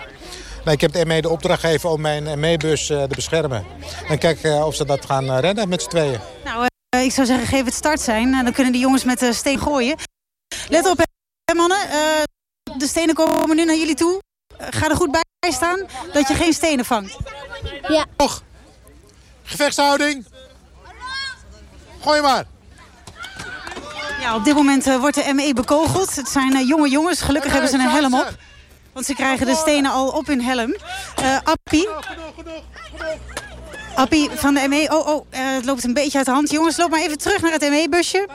Ik heb de ME de opdracht gegeven om mijn ME-bus uh, te beschermen. En kijk uh, of ze dat gaan uh, redden met z'n tweeën. Nou, ik zou zeggen, geef het start zijn. dan kunnen die jongens met de steen gooien. Let op, hè, mannen. de stenen komen nu naar jullie toe. ga er goed bij staan, dat je geen stenen vangt. Ja. Nog. Gevechtshouding. Gooi maar. Ja, op dit moment wordt de ME bekogeld. Het zijn jonge jongens. Gelukkig hebben ze een helm op. Want ze krijgen de stenen al op hun helm. Uh, Appie. Appie van de ME. Oh, oh, uh, het loopt een beetje uit de hand. Jongens, loop maar even terug naar het ME-busje.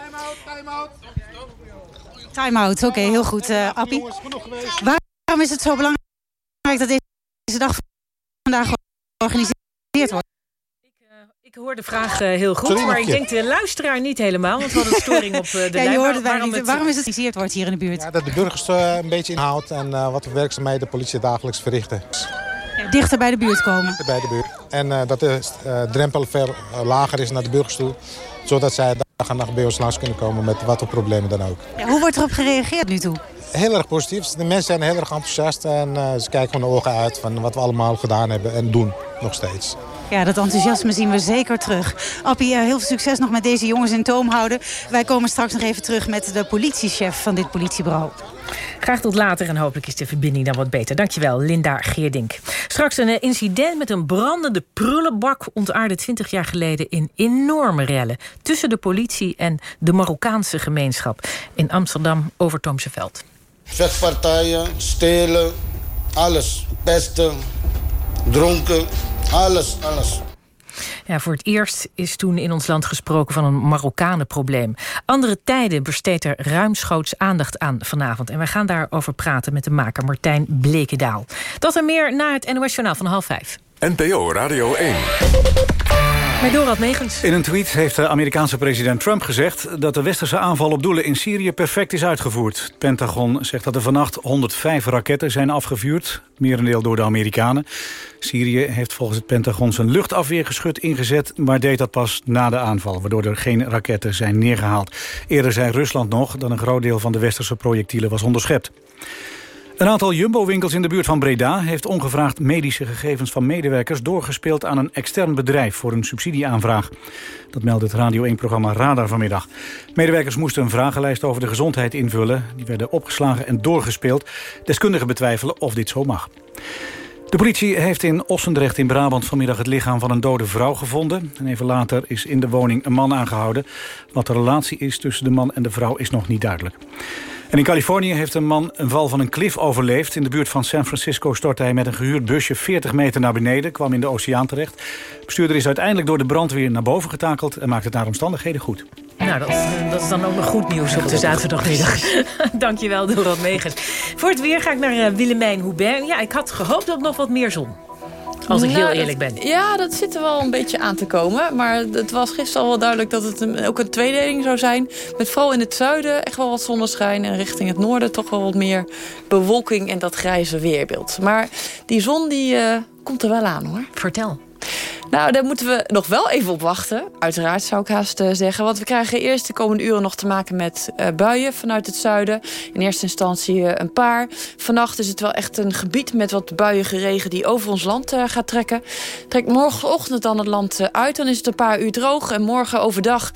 Time-out, oké, okay, heel goed, uh, Appie. Waarom is het zo belangrijk dat deze dag vandaag georganiseerd wordt? Ik hoor de vraag uh, heel goed, Sorry, maar ik denk de luisteraar niet helemaal. Want we hadden een storing op uh, de [LAUGHS] ja, lijn. Hoorde waarom, het... waarom is het georganiseerd wordt hier in de buurt? Ja, dat de burgers uh, een beetje inhoudt en wat voor werkzaamheden de politie dagelijks verrichten. Dichter bij de buurt komen. Bij de buurt. En uh, dat de uh, drempel ver uh, lager is naar de burgers toe. Zodat zij dag en nacht bij ons langs kunnen komen met wat voor problemen dan ook. Ja, hoe wordt erop gereageerd nu toe? Heel erg positief. De mensen zijn heel erg enthousiast. En ze kijken van de ogen uit van wat we allemaal gedaan hebben en doen nog steeds. Ja, dat enthousiasme zien we zeker terug. Appie, heel veel succes nog met deze jongens in toom houden. Wij komen straks nog even terug met de politiechef van dit politiebureau. Graag tot later en hopelijk is de verbinding dan wat beter. Dankjewel, Linda Geerdink. Straks een incident met een brandende prullenbak... ontaarde 20 jaar geleden in enorme rellen... tussen de politie en de Marokkaanse gemeenschap... in Amsterdam Overtoomse Veld. Vechtpartijen, stelen, alles. Pesten, dronken, alles, alles. Ja, voor het eerst is toen in ons land gesproken van een Marokkanenprobleem. Andere tijden besteedt er ruimschoots aandacht aan vanavond. En wij gaan daarover praten met de maker Martijn Blekendaal. Dat en meer na het NOS Journaal van half vijf. NPO Radio 1. In een tweet heeft de Amerikaanse president Trump gezegd... dat de westerse aanval op doelen in Syrië perfect is uitgevoerd. Het Pentagon zegt dat er vannacht 105 raketten zijn afgevuurd. Merendeel door de Amerikanen. Syrië heeft volgens het Pentagon zijn luchtafweergeschut ingezet... maar deed dat pas na de aanval, waardoor er geen raketten zijn neergehaald. Eerder zei Rusland nog dat een groot deel van de westerse projectielen was onderschept. Een aantal Jumbo-winkels in de buurt van Breda... heeft ongevraagd medische gegevens van medewerkers... doorgespeeld aan een extern bedrijf voor een subsidieaanvraag. Dat meldde het Radio 1-programma Radar vanmiddag. Medewerkers moesten een vragenlijst over de gezondheid invullen. Die werden opgeslagen en doorgespeeld. Deskundigen betwijfelen of dit zo mag. De politie heeft in Ossendrecht in Brabant vanmiddag het lichaam van een dode vrouw gevonden. En even later is in de woning een man aangehouden. Wat de relatie is tussen de man en de vrouw is nog niet duidelijk. En in Californië heeft een man een val van een klif overleefd. In de buurt van San Francisco stortte hij met een gehuurd busje 40 meter naar beneden. Kwam in de oceaan terecht. De bestuurder is uiteindelijk door de brandweer naar boven getakeld... en maakt het naar omstandigheden goed. Nou, dat, dat is dan ook nog goed nieuws op de zaterdagmiddag. [LAUGHS] Dankjewel, Dorot Megens. Voor het weer ga ik naar uh, Willemijn Hubert. Ja, ik had gehoopt op nog wat meer zon. Als ik Nou, heel eerlijk ben. dat- ja, dat zit er wel een beetje aan te komen. Maar het was gisteren al wel duidelijk dat het een- ook een tweedeling zou zijn. Met vooral in het zuiden echt wel wat zonneschijn. En richting het noorden toch wel wat meer bewolking en dat grijze weerbeeld. Maar die zon die eh, komt er wel aan hoor. Vertel. Nou, daar moeten we nog wel even op wachten. Uiteraard zou ik haast eh, zeggen. Want we krijgen eerst de komende uren nog te maken met eh, buien vanuit het zuiden. In eerste instantie eh, een paar. Vannacht is het wel echt een gebied met wat buiige regen die over ons land gaat trekken. Trekt morgenochtend dan het land uit. Dan is het een paar uur droog. En morgen overdag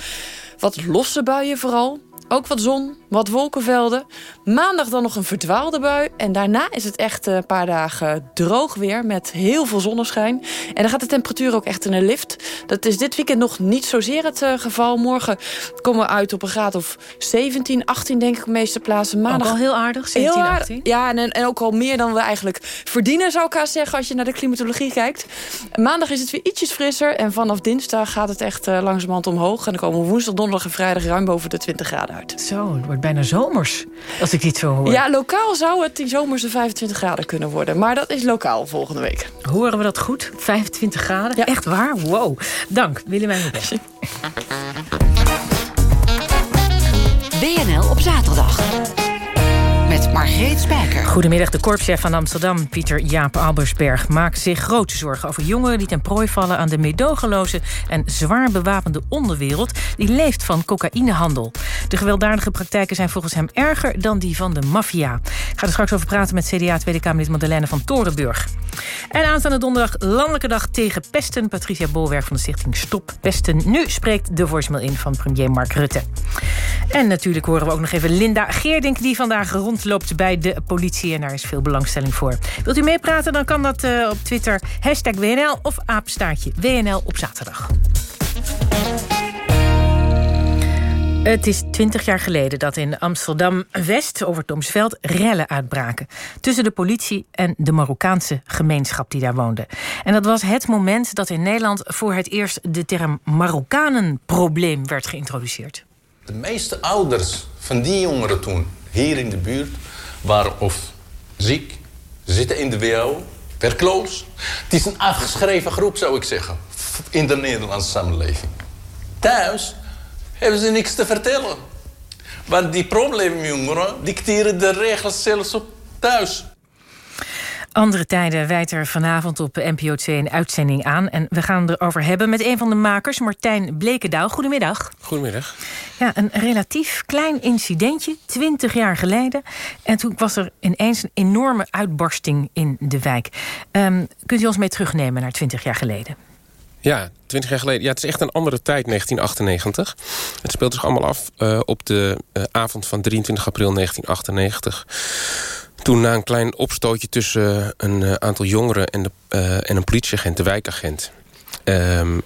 wat losse buien vooral. Ook wat zon, wat wolkenvelden. Maandag dan nog een verdwaalde bui. En daarna is het echt een paar dagen droog weer met heel veel zonneschijn. En dan gaat de temperatuur ook echt in een lift. Dat is dit weekend nog niet zozeer het eh, geval. Morgen komen we uit op een graad of 17, 18 denk ik op de meeste plaatsen. Maandag Ook al heel aardig, 17, Heel aardig. 18. Ja, en, en ook al meer dan we eigenlijk verdienen, zou ik haast zeggen, als je naar de klimatologie kijkt. Maandag is het weer ietsjes frisser. En vanaf dinsdag gaat het echt eh, langzamerhand omhoog. En dan komen we woensdag, donderdag en vrijdag ruim boven de 20 graden uit. Zo, het wordt bijna zomers. Als ik dit zo hoor. Ja, lokaal zou het die zomerse 25 graden kunnen worden. Maar dat is lokaal volgende week. Horen we dat goed? 25 graden? Echt waar? Wow. Dank, Willemijn. WNL op zaterdag. Margreet Spijker. Goedemiddag, de korpschef van Amsterdam, Pieter Jaap Albersberg... maakt zich grote zorgen over jongeren die ten prooi vallen... aan de meedogenloze en zwaar bewapende onderwereld... die leeft van cocaïnehandel. De gewelddadige praktijken zijn volgens hem erger dan die van de maffia. Ik ga er straks over praten met CDA Tweede Kamerlid Madeleine van Torenburg. En aanstaande donderdag landelijke dag tegen pesten. Patricia Bolwerk van de stichting Stop Pesten. Nu spreekt de voicemail in van premier Mark Rutte. En natuurlijk horen we ook nog even Linda Geerdink... die vandaag rondloopt bij de politie. En daar is veel belangstelling voor. Wilt u meepraten, dan kan dat eh, op Twitter. Hashtag WNL of apenstaartje WNL op zaterdag. Het is twintig jaar geleden dat in Amsterdam-West, over Tomsveld, rellen uitbraken. Tussen de politie en de Marokkaanse gemeenschap die daar woonde. En dat was het moment dat in Nederland voor het eerst de term Marokkanenprobleem werd geïntroduceerd. De meeste ouders van die jongeren toen, hier in de buurt, waren of ziek, zitten in de WO, werkloos. Het is een afgeschreven groep, zou ik zeggen, in de Nederlandse samenleving. Thuis hebben ze niks te vertellen. Want die probleemjongeren dicteren de regels zelfs op thuis. Andere tijden wijt er vanavond op NPO 2 een uitzending aan. En we gaan erover hebben met een van de makers, Martijn Blekendouw. Goedemiddag. Goedemiddag. Ja, een relatief klein incidentje, 20 jaar geleden. En toen was er ineens een enorme uitbarsting in de wijk. Um, kunt u ons mee terugnemen naar 20 jaar geleden? Ja, 20 jaar geleden. Ja, het is echt een andere tijd, 1998. Het speelt zich allemaal af uh, op de uh, avond van 23 april 1998. Toen na een klein opstootje tussen een uh, aantal jongeren... en, de, en een politieagent, de wijkagent,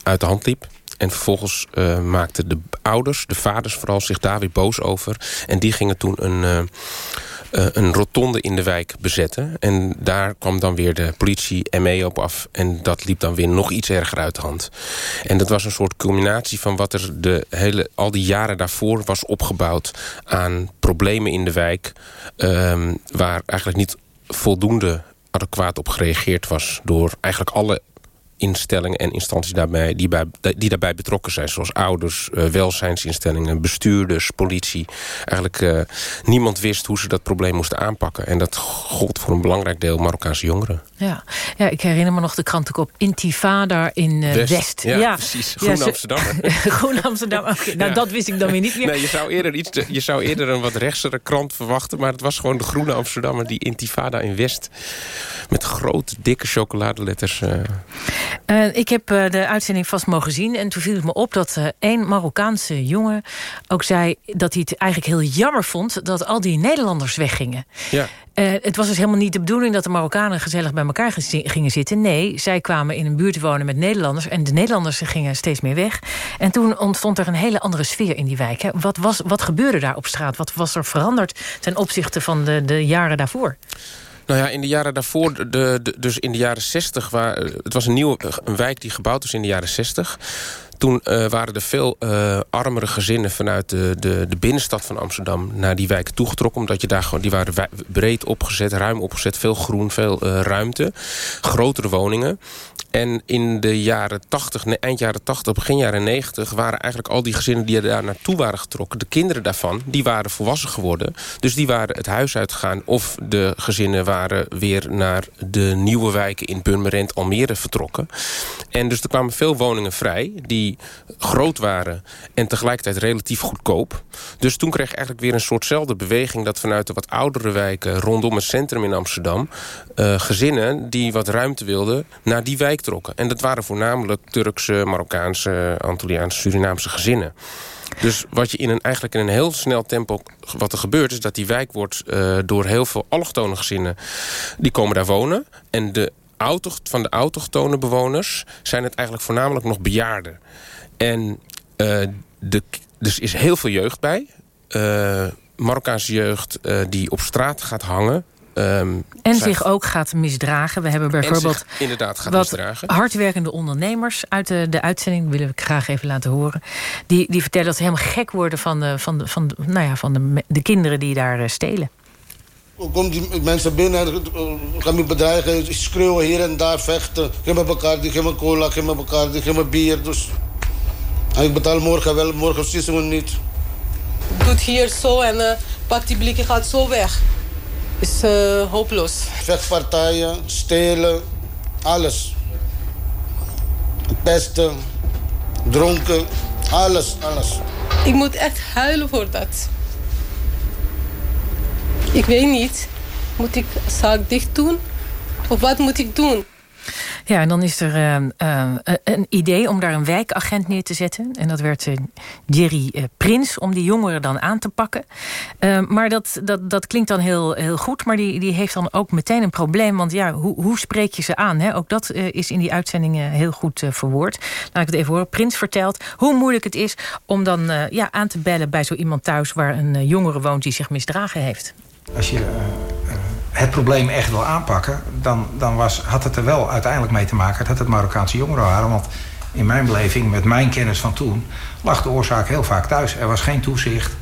uit de hand liep. En vervolgens maakten de ouders, de vaders vooral, zich daar weer boos over. En die gingen toen een een rotonde in de wijk bezetten. En daar kwam dan weer de politie ME op af. En dat liep dan weer nog iets erger uit de hand. En dat was een soort culminatie van wat er de hele, al die jaren daarvoor was opgebouwd... aan problemen in de wijk... Um, waar eigenlijk niet voldoende adequaat op gereageerd was... door eigenlijk alle instellingen en instanties daarbij, die, bij, die daarbij betrokken zijn. Zoals ouders, uh, welzijnsinstellingen, bestuurders, politie. Eigenlijk uh, niemand wist hoe ze dat probleem moesten aanpakken. En dat gold voor een belangrijk deel Marokkaanse jongeren. Ja, ja ik herinner me nog de krantenkop Intifada in uh, West. West. Ja, ja, precies. Groen ja, Amsterdam. [LAUGHS] Groen Amsterdam, okay. nou dat wist ik dan weer niet meer. Nee, je zou eerder, iets te, je zou eerder een wat rechtsere krant verwachten... maar het was gewoon de Groene Amsterdammer, die Intifada in West... met grote, dikke chocoladeletters... Uh, ik heb uh, de uitzending vast mogen zien. En toen viel het me op dat uh, één Marokkaanse jongen ook zei... dat hij het eigenlijk heel jammer vond dat al die Nederlanders weggingen. Ja. het was dus helemaal niet de bedoeling dat de Marokkanen gezellig bij elkaar gingen zitten. Nee, zij kwamen in een buurt wonen met Nederlanders. En de Nederlanders gingen steeds meer weg. En toen ontstond er een hele andere sfeer in die wijk. Hè. Wat, was, wat gebeurde daar op straat? Wat was er veranderd ten opzichte van de, de jaren daarvoor? Nou ja, in de jaren daarvoor, de, dus in de jaren 60... Waar, het was een nieuwe een wijk die gebouwd was in de jaren 60 toen uh, waren er veel uh, armere gezinnen vanuit de, de, de, binnenstad van Amsterdam naar die wijk toegetrokken. Omdat je daar gewoon, die waren breed opgezet, ruim opgezet, veel groen, veel uh, ruimte. Grotere woningen. En in de jaren 80, eind jaren 80, begin jaren 90... waren eigenlijk al die gezinnen die daar naartoe waren getrokken... de kinderen daarvan, die waren volwassen geworden. Dus die waren het huis uitgegaan. Of de gezinnen waren weer naar de nieuwe wijken in Purmerend, Almere vertrokken. En dus er kwamen veel woningen vrij... die groot waren en tegelijkertijd relatief goedkoop. Dus toen kreeg eigenlijk weer een soortzelfde beweging... dat vanuit de wat oudere wijken rondom het centrum in Amsterdam... Uh, gezinnen die wat ruimte wilden naar die wijk trokken. En dat waren voornamelijk Turkse, Marokkaanse, Antilliaanse, Surinaamse gezinnen. Dus wat je in een, eigenlijk in een heel snel tempo... wat er gebeurt is dat die wijk wordt uh, door heel veel allochtone gezinnen... die komen daar wonen. En de van de autochtone bewoners zijn het eigenlijk voornamelijk nog bejaarden. En uh, de, dus is heel veel jeugd bij. Uh, Marokkaanse jeugd uh, die op straat gaat hangen. Um, en zich ook gaat misdragen. We hebben bijvoorbeeld inderdaad gaat wat misdragen. hardwerkende ondernemers uit de, de uitzending... willen we graag even laten horen. Die, die vertellen dat ze helemaal gek worden van de, van de, van de, nou ja, van de, de kinderen die daar stelen. Komen die mensen binnen, gaan me bedreigen, schreeuwen hier en daar, vechten. Geef me Bacardi, geef me cola, geef me Bacardi, geef me bier. Dus en ik betaal morgen wel, morgen precies niet. Doet hier zo en uh, pakt die blikken gaat zo weg. Is uh, hopeloos. Vechtpartijen, stelen, alles. Pesten, dronken, alles, alles. Ik moet echt huilen voor dat. Ik weet niet. Moet ik zaak dicht doen? Of wat moet ik doen? Ja, en dan is er uh, uh, een idee om daar een wijkagent neer te zetten. En dat werd Jerry Prins, om die jongeren dan aan te pakken. maar dat, dat, dat klinkt dan heel, heel goed, maar die, die heeft dan ook meteen een probleem. Want ja, hoe, hoe spreek je ze aan? Hè? Ook dat is in die uitzendingen heel goed verwoord. Laat ik het even horen. Prins vertelt hoe moeilijk het is om dan ja, aan te bellen bij zo iemand thuis... waar een jongere woont die zich misdragen heeft. Als je uh, het probleem echt wil aanpakken... dan, dan was, had het er wel uiteindelijk mee te maken dat het Marokkaanse jongeren waren. Want in mijn beleving, met mijn kennis van toen... lag de oorzaak heel vaak thuis. Er was geen toezicht.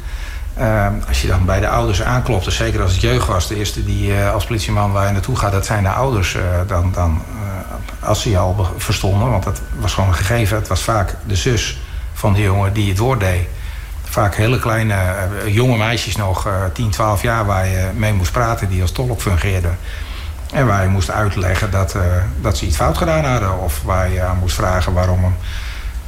Uh, als je dan bij de ouders aanklopte, zeker als het jeugd was... de eerste die als politieman waar je naartoe gaat, dat zijn de ouders... dan, dan, als ze je al verstonden, want dat was gewoon een gegeven. Het was vaak de zus van de jongen die het woord deed vaak hele kleine, uh, jonge meisjes nog, uh, 10, 12 jaar... waar je mee moest praten, die als tolk fungeerden. En waar je moest uitleggen dat, uh, dat ze iets fout gedaan hadden. Of waar je aan moest vragen waarom een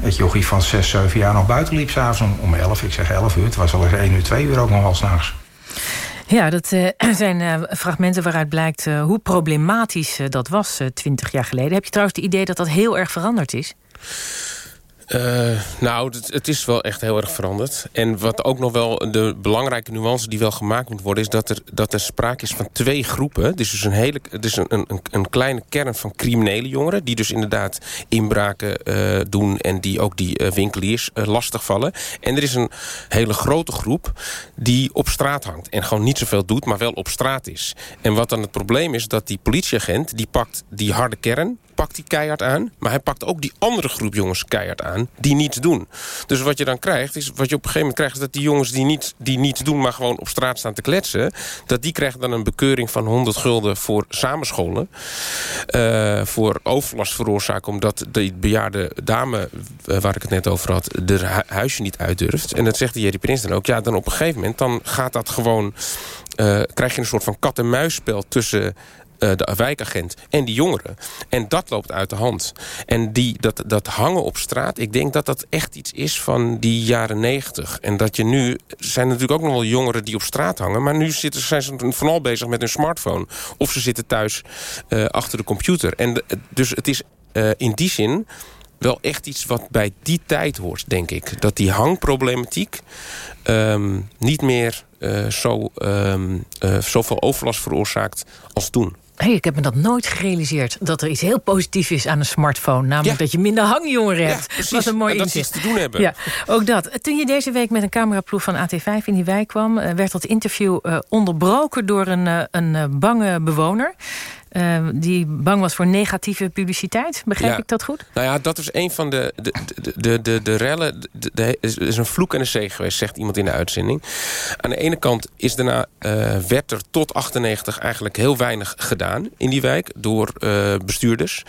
het jochie van 6, 7 jaar nog buiten liep s'avonds om, om 11. Ik zeg 11 uur. Het was al eens 1 uur, 2 uur ook nog wel s'nachts. Ja, dat uh, [CLEARS THROAT] zijn uh, fragmenten waaruit blijkt hoe problematisch dat was 20 jaar geleden. Heb je trouwens het idee dat dat heel erg veranderd is? Uh, nou, het, het, is wel echt heel erg veranderd. En wat ook nog wel de belangrijke nuance die wel gemaakt moet worden... is dat er, dat er sprake is van twee groepen. Dus, dus, een, hele, dus een, een, een kleine kern van criminele jongeren... die dus inderdaad inbraken uh, doen en die ook die uh, winkeliers lastigvallen. En er is een hele grote groep die op straat hangt. En gewoon niet zoveel doet, maar wel op straat is. En wat dan het probleem is, dat die politieagent... die pakt die harde kern pakt hij keihard aan. Maar hij pakt ook die andere groep jongens keihard aan die niets doen. Dus wat je dan krijgt, is wat je op een gegeven moment krijgt... is dat die jongens die, niet, die niets doen, maar gewoon op straat staan te kletsen... dat die krijgen dan een bekeuring van 100 gulden voor samenscholen. Uh, voor overlast veroorzaken omdat die bejaarde dame... Uh, waar ik het net over had, de huisje niet uitdurft. En dat zegt de Jerry Prins dan ook. Ja, dan op een gegeven moment dan gaat dat gewoon... Uh, krijg je een soort van kat-en-muisspel tussen de wijkagent en die jongeren. En dat loopt uit de hand. En die, dat, dat hangen op straat, ik denk dat dat echt iets is van die jaren negentig. En dat je nu, zijn natuurlijk ook nog wel jongeren die op straat hangen... maar nu zitten, zijn ze vooral bezig met hun smartphone. Of ze zitten thuis uh, achter de computer. En dus het is uh, in die zin wel echt iets wat bij die tijd hoort, denk ik. Dat die hangproblematiek um, niet meer uh, zo, um, zoveel overlast veroorzaakt als toen. Hey, ik heb me dat nooit gerealiseerd. Dat er iets heel positiefs is aan een smartphone. Namelijk ja. dat je minder hangjongeren hebt. Ja, precies. Wat een mooi en dat inzicht. iets te doen hebben. Ja, ook dat. Toen je deze week met een cameraploeg van AT5 in die wijk kwam... werd dat interview uh, onderbroken door een, een bange bewoner. Uh, die bang was voor negatieve publiciteit. Begrijp ja. ik dat goed? Nou ja, dat is een van de, de, de, de, de rellen. De, de, is een vloek en een zegen geweest, zegt iemand in de uitzending. Aan de ene kant is daarna, uh, werd er tot 98 eigenlijk heel weinig gedaan in die wijk door uh, bestuurders.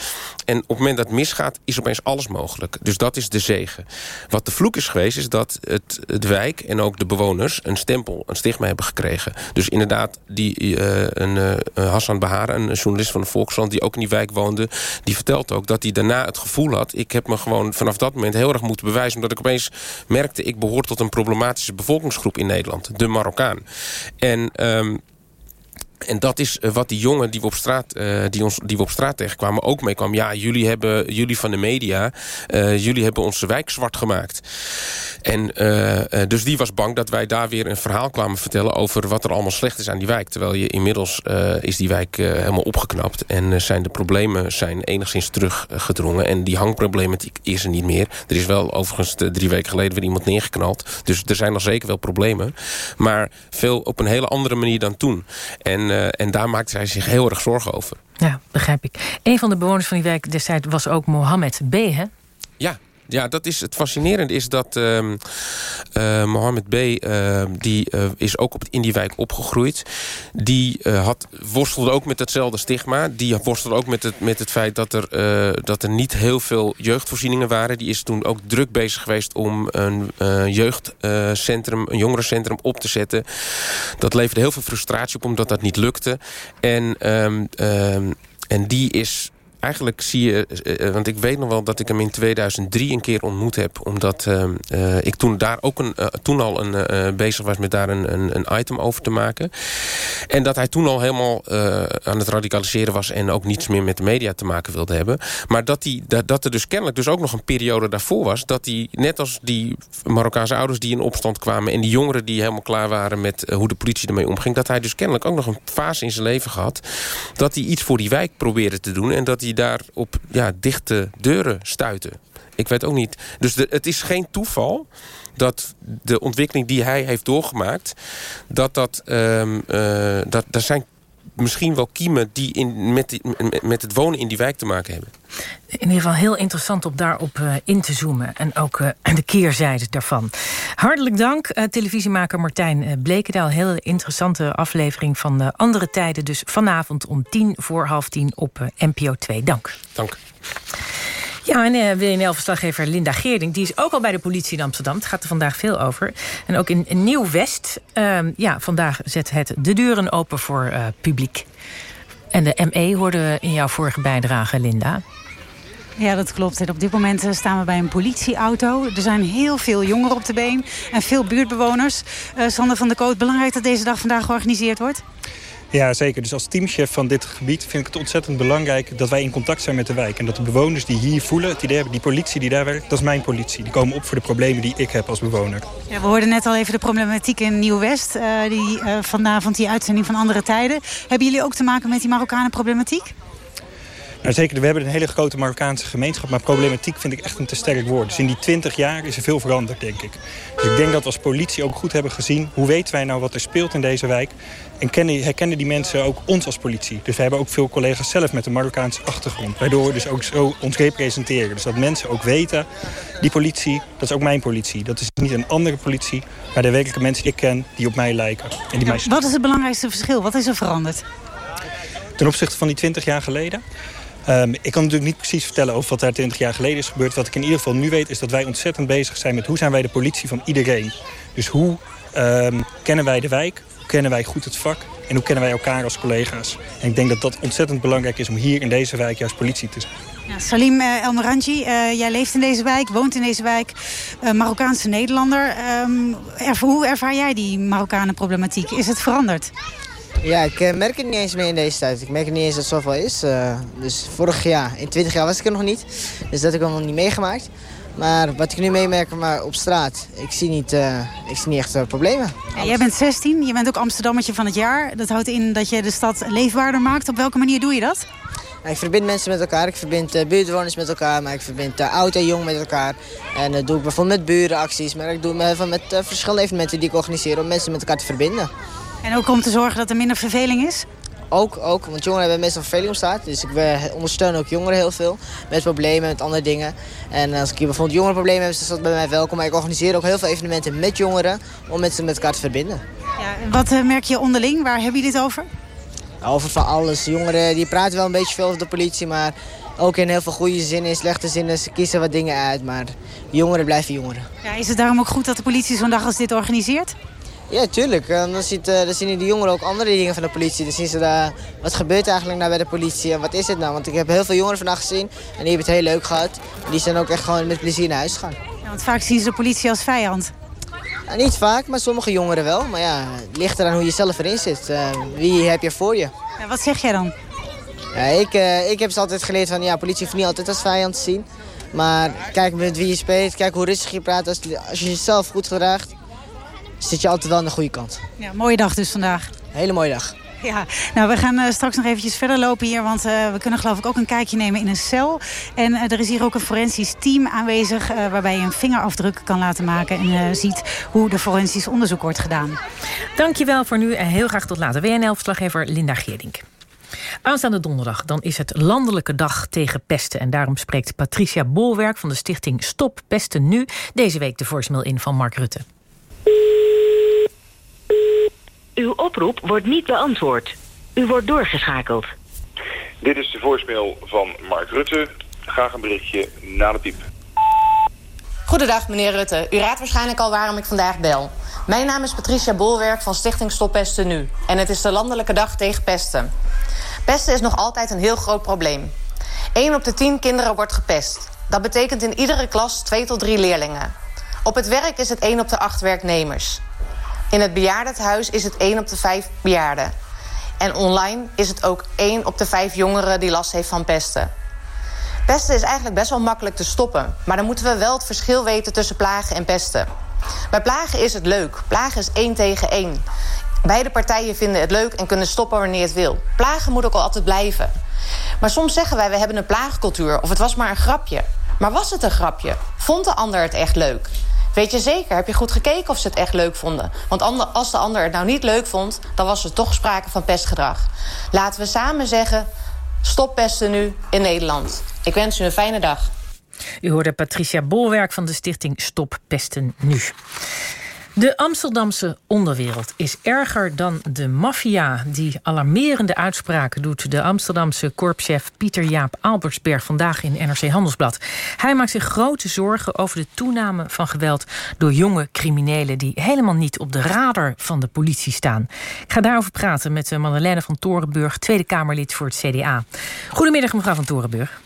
En op het moment dat het misgaat, is opeens alles mogelijk. Dus dat is de zegen. Wat de vloek is geweest, is dat het, het wijk en ook de bewoners een stempel, een stigma hebben gekregen. Dus inderdaad, die, een, Hassan Bahar, een journalist van de Volkskrant... die ook in die wijk woonde, die vertelt ook dat hij daarna het gevoel had... ik heb me gewoon vanaf dat moment heel erg moeten bewijzen... omdat ik opeens merkte, ik behoor tot een problematische bevolkingsgroep in Nederland. De Marokkaan. En... Um, en dat is wat die jongen die we op straat, uh, die ons, die we op straat tegenkwamen ook meekwam. Ja, jullie, hebben, jullie van de media, uh, jullie hebben onze wijk zwart gemaakt. En dus die was bang dat wij daar weer een verhaal kwamen vertellen... over wat er allemaal slecht is aan die wijk. Terwijl je inmiddels is die wijk helemaal opgeknapt. En zijn de problemen zijn enigszins teruggedrongen. En die hangproblematiek is er niet meer. Er is wel overigens drie weken geleden weer iemand neergeknald. Dus er zijn nog zeker wel problemen. Maar veel op een hele andere manier dan toen. En uh, en daar maakte zij zich heel erg zorgen over. Ja, begrijp ik. Een van de bewoners van die wijk destijds was ook Mohammed B, hè? Ja, ja, dat is het fascinerende is dat uh, Mohammed B. Uh, die uh, is ook op, in die opgegroeid. Die had, worstelde ook met hetzelfde stigma. Die worstelde ook met het, met het feit dat er, dat er niet heel veel jeugdvoorzieningen waren. Die is toen ook druk bezig geweest om een jeugdcentrum, een jongerencentrum op te zetten. Dat leverde heel veel frustratie op omdat dat niet lukte. En, um, um, en die is eigenlijk zie je... Uh, want ik weet nog wel dat ik hem in 2003 een keer ontmoet heb. Omdat uh, ik toen daar ook een, toen al een, bezig was met daar een, een, een, item over te maken. En dat hij toen al helemaal aan het radicaliseren was... en ook niets meer met de media te maken wilde hebben. Maar dat, die, dat, dat er dus kennelijk dus ook nog een periode daarvoor was... dat hij, net als die Marokkaanse ouders die in opstand kwamen... en die jongeren die helemaal klaar waren met hoe de politie ermee omging... dat hij dus kennelijk ook nog een fase in zijn leven gehad... dat hij iets voor die wijk probeerde te doen... en dat hij daar op ja, dichte deuren stuiten. Ik weet ook niet. Dus de, het is geen toeval dat de ontwikkeling die hij heeft doorgemaakt... dat dat... Um, uh, dat daar zijn misschien wel kiemen die in, met, die, met het wonen in die wijk te maken hebben. In ieder geval heel interessant om daarop uh, in te zoomen. En ook uh, de keerzijde daarvan. Hartelijk dank, uh, televisiemaker Martijn Blekendaal. Heel interessante aflevering van Andere Tijden. Dus vanavond om tien voor half tien op NPO 2. Dank. Dank. Ja, en uh, WNL-verslaggever Linda Geerding... die is ook al bij de politie in Amsterdam. Het gaat er vandaag veel over. En ook in, Nieuw-West. Uh, ja, vandaag zet het de deuren open voor uh, publiek. En de ME hoorden we in jouw vorige bijdrage, Linda. Ja, dat klopt. En op dit moment eh, staan we bij een politieauto. Er zijn heel veel jongeren op de been en veel buurtbewoners. Sander van der Koot, belangrijk dat deze dag vandaag georganiseerd wordt? Ja, zeker. Dus als teamchef van dit gebied vind ik het ontzettend belangrijk... dat wij in contact zijn met de wijk. En dat de bewoners die hier voelen, het idee hebben... die politie die daar werkt, dat is mijn politie. Die komen op voor de problemen die ik heb als bewoner. Ja, we hoorden net al even de problematiek in Nieuw-West. Uh, die uh, vanavond die uitzending van andere tijden. Hebben jullie ook te maken met die Marokkanen problematiek? Nou, zeker, we hebben een hele grote Marokkaanse gemeenschap... maar problematiek vind ik echt een te sterk woord. Dus in die 20 jaar is er veel veranderd, denk ik. Dus ik denk dat we als politie ook goed hebben gezien... hoe weten wij nou wat er speelt in deze wijk... en kennen, herkennen die mensen ook ons als politie. Dus we hebben ook veel collega's zelf met een Marokkaanse achtergrond... waardoor we dus ook zo ons representeren. Dus dat mensen ook weten, die politie, dat is ook mijn politie. Dat is niet een andere politie, maar de werkelijke mensen die ik ken... die op mij lijken. En die ja, mij... Wat is het belangrijkste verschil? Wat is er veranderd? Ten opzichte van die 20 jaar geleden... Um, ik kan natuurlijk niet precies vertellen over wat daar 20 jaar geleden is gebeurd. Wat ik in ieder geval nu weet is dat wij ontzettend bezig zijn met hoe zijn wij de politie van iedereen. Dus hoe um, kennen wij de wijk, hoe kennen wij goed het vak en hoe kennen wij elkaar als collega's. En ik denk dat dat ontzettend belangrijk is om hier in deze wijk juist politie te zijn. Ja, Salim uh, El uh, jij leeft in deze wijk, woont in deze wijk. Uh, Marokkaanse Nederlander. Er, hoe ervaar jij die Marokkanen problematiek? Is het veranderd? Ja, ik uh, merk het niet eens meer in deze tijd. Ik merk niet eens dat het zoveel is. Uh, dus vorig jaar, in 20 jaar was ik er nog niet. Dus dat heb ik nog niet meegemaakt. Maar wat ik nu meemerk maar op straat, ik zie niet, uh, ik zie niet echt problemen. Ja, jij bent 16, je bent ook Amsterdammetje van het jaar. Dat houdt in dat je de stad leefbaarder maakt. Op welke manier doe je dat? Ik verbind mensen met elkaar, ik verbind uh, buurtbewoners met elkaar, maar ik verbind oud en jong met elkaar. En dat doe ik bijvoorbeeld met burenacties, maar ik doe het met verschillende evenementen die ik organiseer om mensen met elkaar te verbinden. En ook om te zorgen dat er minder verveling is? Ook, ook want jongeren hebben meestal verveling ontstaat. Dus ik ondersteun ook jongeren heel veel. Met problemen, met andere dingen. En als ik hier bijvoorbeeld jongerenproblemen heb, is dat bij mij welkom. Maar ik organiseer ook heel veel evenementen met jongeren om mensen met elkaar te verbinden. Ja, wat uh, merk je onderling? Waar hebben jullie het over? Over van alles. Jongeren die praten wel een beetje veel over de politie, maar ook in heel veel goede zinnen, slechte zinnen. Ze kiezen wat dingen uit, maar jongeren blijven jongeren. Ja, is het daarom ook goed dat de politie zo'n dag als dit organiseert? Ja, tuurlijk. Dan, ziet, uh, dan zien die jongeren ook andere dingen van de politie. Dan zien ze daar, wat gebeurt eigenlijk nou bij de politie en wat is het nou? Want ik heb heel veel jongeren vandaag gezien en die hebben het heel leuk gehad. En die zijn ook echt gewoon met plezier naar huis gegaan. Ja, want vaak zien ze de politie als vijand. Ja, niet vaak, maar sommige jongeren wel. Maar ja, het ligt eraan hoe je zelf erin zit. Uh, wie heb je voor je? Ja, wat zeg jij dan? Ja, ik, uh, ik heb ze altijd geleerd van ja, politie hoeft niet altijd als vijand te zien. Maar kijk met wie je speelt, kijk hoe rustig je praat. Als, als je jezelf goed gedraagt, zit je altijd wel aan de goede kant. Ja, mooie dag dus vandaag. Hele mooie dag. Ja, nou we gaan uh, straks nog eventjes verder lopen hier, want uh, we kunnen geloof ik ook een kijkje nemen in een cel. En uh, er is hier ook een forensisch team aanwezig waarbij je een vingerafdruk kan laten maken en ziet hoe de forensisch onderzoek wordt gedaan. Dankjewel voor nu en heel graag tot later. WNL-verslaggever Linda Geerdink. Aanstaande donderdag dan is het landelijke dag tegen pesten. En daarom spreekt Patricia Bolwerk van de stichting Stop Pesten Nu... deze week de voicemail in van Mark Rutte. Uw oproep wordt niet beantwoord. U wordt doorgeschakeld. Dit is de voicemail van Mark Rutte. Graag een berichtje na de piep. Goedendag, meneer Rutte. U raadt waarschijnlijk al waarom ik vandaag bel. Mijn naam is Patricia Bolwerk van Stichting Stop Pesten Nu. En het is de landelijke dag tegen pesten. Pesten is nog altijd een heel groot probleem. 1 op de 10 kinderen wordt gepest. Dat betekent in iedere klas 2 tot 3 leerlingen. Op het werk is het 1 op de 8 werknemers. In het bejaardenhuis is het 1 op de 5 bejaarden. En online is het ook 1 op de 5 jongeren die last heeft van pesten. Pesten is eigenlijk best wel makkelijk te stoppen. Maar dan moeten we wel het verschil weten tussen plagen en pesten. Bij plagen is het leuk. Plagen is 1 tegen 1. Beide partijen vinden het leuk en kunnen stoppen wanneer het wil. Plagen moet ook altijd blijven. Maar soms zeggen wij, we hebben een plaagcultuur... of het was maar een grapje. Maar was het een grapje? Vond de ander het echt leuk? Weet je zeker? Heb je goed gekeken of ze het echt leuk vonden? Want als de ander het nou niet leuk vond... dan was er toch sprake van pestgedrag. Laten we samen zeggen... stop pesten nu in Nederland. Ik wens u een fijne dag. U hoorde Patricia Bolwerk van de stichting Stop Pesten Nu. De Amsterdamse onderwereld is erger dan de maffia... die alarmerende uitspraken doet de Amsterdamse korpschef Pieter-Jaap Albersberg... vandaag in NRC Handelsblad. Hij maakt zich grote zorgen over de toename van geweld... door jonge criminelen die helemaal niet op de radar van de politie staan. Ik ga daarover praten met Madeleine van Torenburg... Tweede Kamerlid voor het CDA. Goedemiddag, mevrouw van Torenburg.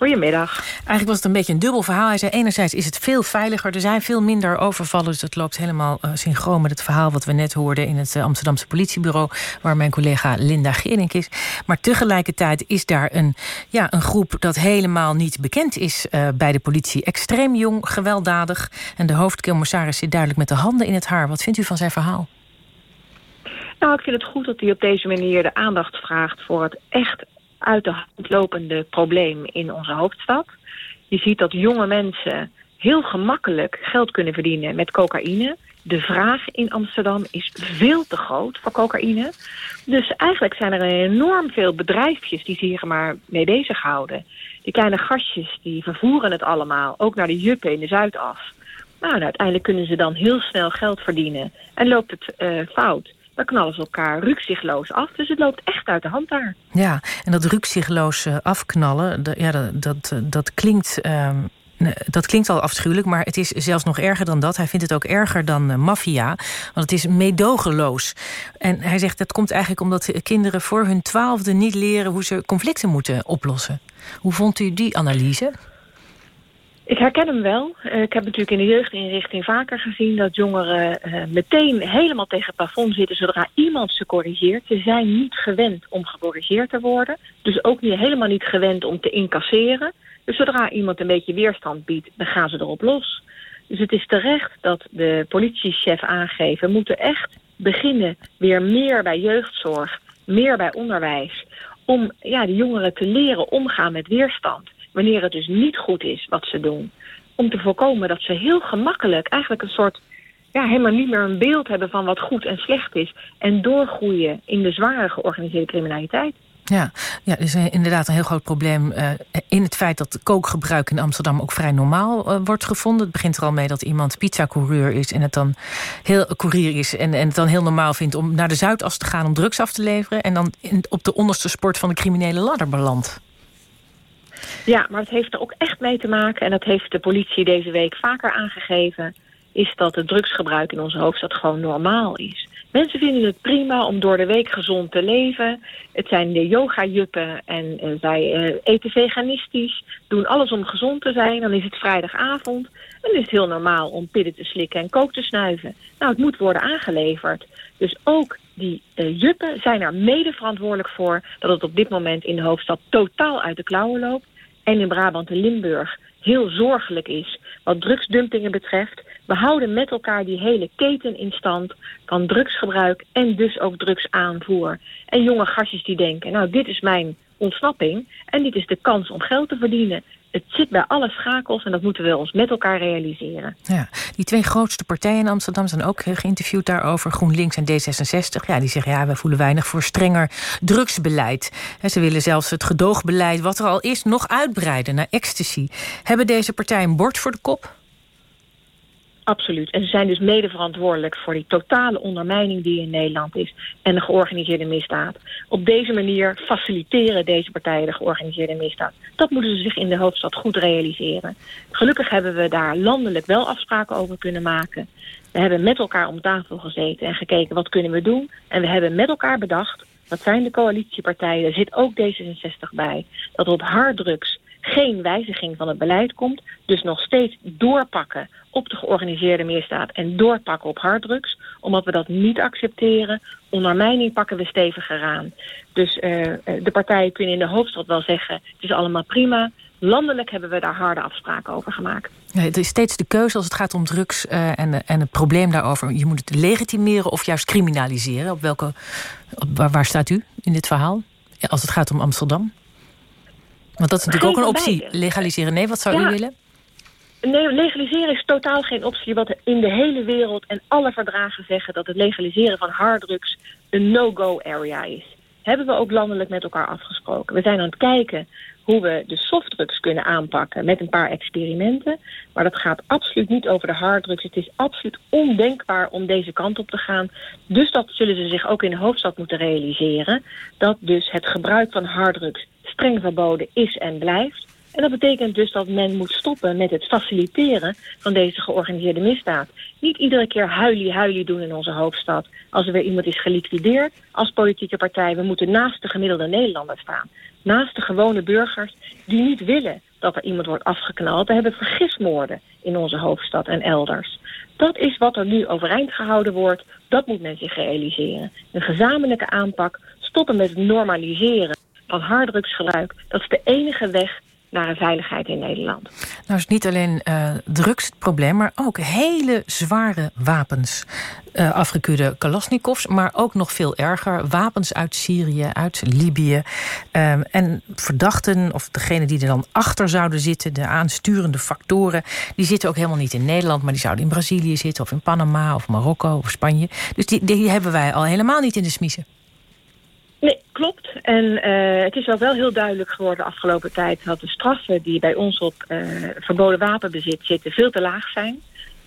Goedemiddag. Eigenlijk was het een beetje een dubbel verhaal. Hij zei enerzijds is het veel veiliger. Er zijn veel minder overvallen. Dus dat loopt helemaal uh, synchroon met het verhaal... wat we net hoorden in het uh, Amsterdamse politiebureau... waar mijn collega Linda Gerink is. Maar tegelijkertijd is daar een, ja, een groep... dat helemaal niet bekend is uh, bij de politie. Extreem jong, gewelddadig. En de hoofdcommissaris zit duidelijk met de handen in het haar. Wat vindt u van zijn verhaal? Nou, ik vind het goed dat hij op deze manier de aandacht vraagt... voor het echt uit de hand lopende probleem in onze hoofdstad. Je ziet dat jonge mensen heel gemakkelijk geld kunnen verdienen met cocaïne. De vraag in Amsterdam is veel te groot voor cocaïne. Dus eigenlijk zijn er enorm veel bedrijfjes die zich hier maar mee bezighouden. Die kleine gastjes die vervoeren het allemaal, ook naar de juppen in de Zuidas. Nou, uiteindelijk kunnen ze dan heel snel geld verdienen. En loopt het uh, fout dan knallen ze elkaar rukzichtloos af. Dus het loopt echt uit de hand daar. Ja, en dat rukzichtloos afknallen, dat, ja, dat, dat, klinkt... Uh, dat klinkt al afschuwelijk, maar het is zelfs nog erger dan dat. Hij vindt het ook erger dan uh, maffia, want het is meedogenloos. En hij zegt dat komt eigenlijk omdat kinderen voor hun twaalfde niet leren... hoe ze conflicten moeten oplossen. Hoe vond u die analyse? Ik herken hem wel. Uh, ik heb natuurlijk in de jeugdinrichting vaker gezien... dat jongeren uh, meteen helemaal tegen het plafond zitten... zodra iemand ze corrigeert. Ze zijn niet gewend om gecorrigeerd te worden. Dus ook niet, helemaal niet gewend om te incasseren. Dus zodra iemand een beetje weerstand biedt... dan gaan ze erop los. Dus het is terecht dat de politiechef aangeeft... we moeten echt beginnen weer meer bij jeugdzorg... meer bij onderwijs... om ja, de jongeren te leren omgaan met weerstand wanneer het dus niet goed is wat ze doen. Om te voorkomen dat ze heel gemakkelijk eigenlijk een soort... ja, helemaal niet meer een beeld hebben van wat goed en slecht is... en doorgroeien in de zware georganiseerde criminaliteit. Ja, ja, is inderdaad een heel groot probleem uh, in het feit dat kookgebruik in Amsterdam ook vrij normaal uh, wordt gevonden. Het begint er al mee dat iemand pizzacoureur is en het dan heel courier is en, en het dan heel normaal vindt om naar de Zuidas te gaan om drugs af te leveren en dan op de onderste sport van de criminele ladder belandt. Ja, maar het heeft er ook echt mee te maken... en dat heeft de politie deze week vaker aangegeven... is dat het drugsgebruik in onze hoofdstad gewoon normaal is. Mensen vinden het prima om door de week gezond te leven. Het zijn de yoga-juppen en uh, zij uh, eten veganistisch... doen alles om gezond te zijn. Dan is het vrijdagavond en is het heel normaal om pillen te slikken en kook te snuiven. Nou, het moet worden aangeleverd. Dus ook die uh, juppen zijn er mede verantwoordelijk voor... dat het op dit moment in de hoofdstad totaal uit de klauwen loopt en in Brabant en Limburg heel zorgelijk is wat drugsdumpingen betreft. We houden met elkaar die hele keten in stand van drugsgebruik en dus ook drugsaanvoer. En jonge gastjes die denken, nou dit is mijn ontsnapping en dit is de kans om geld te verdienen het zit bij alle schakels en dat moeten we ons met elkaar realiseren. Ja, die twee grootste partijen in Amsterdam zijn ook geïnterviewd daarover. GroenLinks en D66. Ja, die zeggen ja, wij voelen weinig voor strenger drugsbeleid. ze willen zelfs het gedoogbeleid wat er al is nog uitbreiden naar ecstasy. Hebben deze partijen een bord voor de kop? Absoluut. En ze zijn dus mede verantwoordelijk voor die totale ondermijning die in Nederland is en de georganiseerde misdaad. Op deze manier faciliteren deze partijen de georganiseerde misdaad. Dat moeten ze zich in de hoofdstad goed realiseren. Gelukkig hebben we daar landelijk wel afspraken over kunnen maken. We hebben met elkaar om tafel gezeten en gekeken wat kunnen we doen. En we hebben met elkaar bedacht, dat zijn de coalitiepartijen, er zit ook D66 bij, dat op harddrugs geen wijziging van het beleid komt. Dus nog steeds doorpakken op de georganiseerde misdaad en doorpakken op harddrugs. Omdat we dat niet accepteren. Ondermijning pakken we steviger aan. Dus uh, de partijen kunnen in de hoofdstad wel zeggen... het is allemaal prima. Landelijk hebben we daar harde afspraken over gemaakt. Het is steeds de keuze als het gaat om drugs uh, en, en het probleem daarover. Je moet het legitimeren of juist criminaliseren. Op welke, waar, waar staat u in dit verhaal? Als het gaat om Amsterdam? Want dat is natuurlijk ook een optie. Legaliseren. Nee, wat zou u willen? Nee, legaliseren is totaal geen optie. Wat in de hele wereld en alle verdragen zeggen... dat het legaliseren van harddrugs een no-go area is. hebben we ook landelijk met elkaar afgesproken. We zijn aan het kijken hoe we de softdrugs kunnen aanpakken met een paar experimenten. Maar dat gaat absoluut niet over de harddrugs. Het is absoluut ondenkbaar om deze kant op te gaan. Dus dat zullen ze zich ook in de hoofdstad moeten realiseren. Dat dus het gebruik van harddrugs streng verboden is en blijft. En dat betekent dus dat men moet stoppen met het faciliteren van deze georganiseerde misdaad. Niet iedere keer huilie-huilie doen in onze hoofdstad als er weer iemand is geliquideerd als politieke partij. We moeten naast de gemiddelde Nederlander staan. Naast de gewone burgers die niet willen dat er iemand wordt afgeknald. We hebben vergismoorden in onze hoofdstad en elders. Dat is wat er nu overeind gehouden wordt. Dat moet men zich realiseren. Een gezamenlijke aanpak, stoppen met het normaliseren van harddrugsgebruik. Dat is de enige weg naar een veiligheid in Nederland. Nou is niet alleen uh, drugs het probleem, maar ook hele zware wapens. Uh, afgekeurde Kalasnikovs, maar ook nog veel erger. Wapens uit Syrië, uit Libië. Uh, en verdachten, of degene die er dan achter zouden zitten... de aansturende factoren, die zitten ook helemaal niet in Nederland... maar die zouden in Brazilië zitten, of in Panama, of Marokko, of Spanje. Dus die, die hebben wij al helemaal niet in de smiezen. Nee, klopt. En uh, het is ook wel heel duidelijk geworden de afgelopen tijd... dat de straffen die bij ons op uh, verboden wapenbezit zitten veel te laag zijn.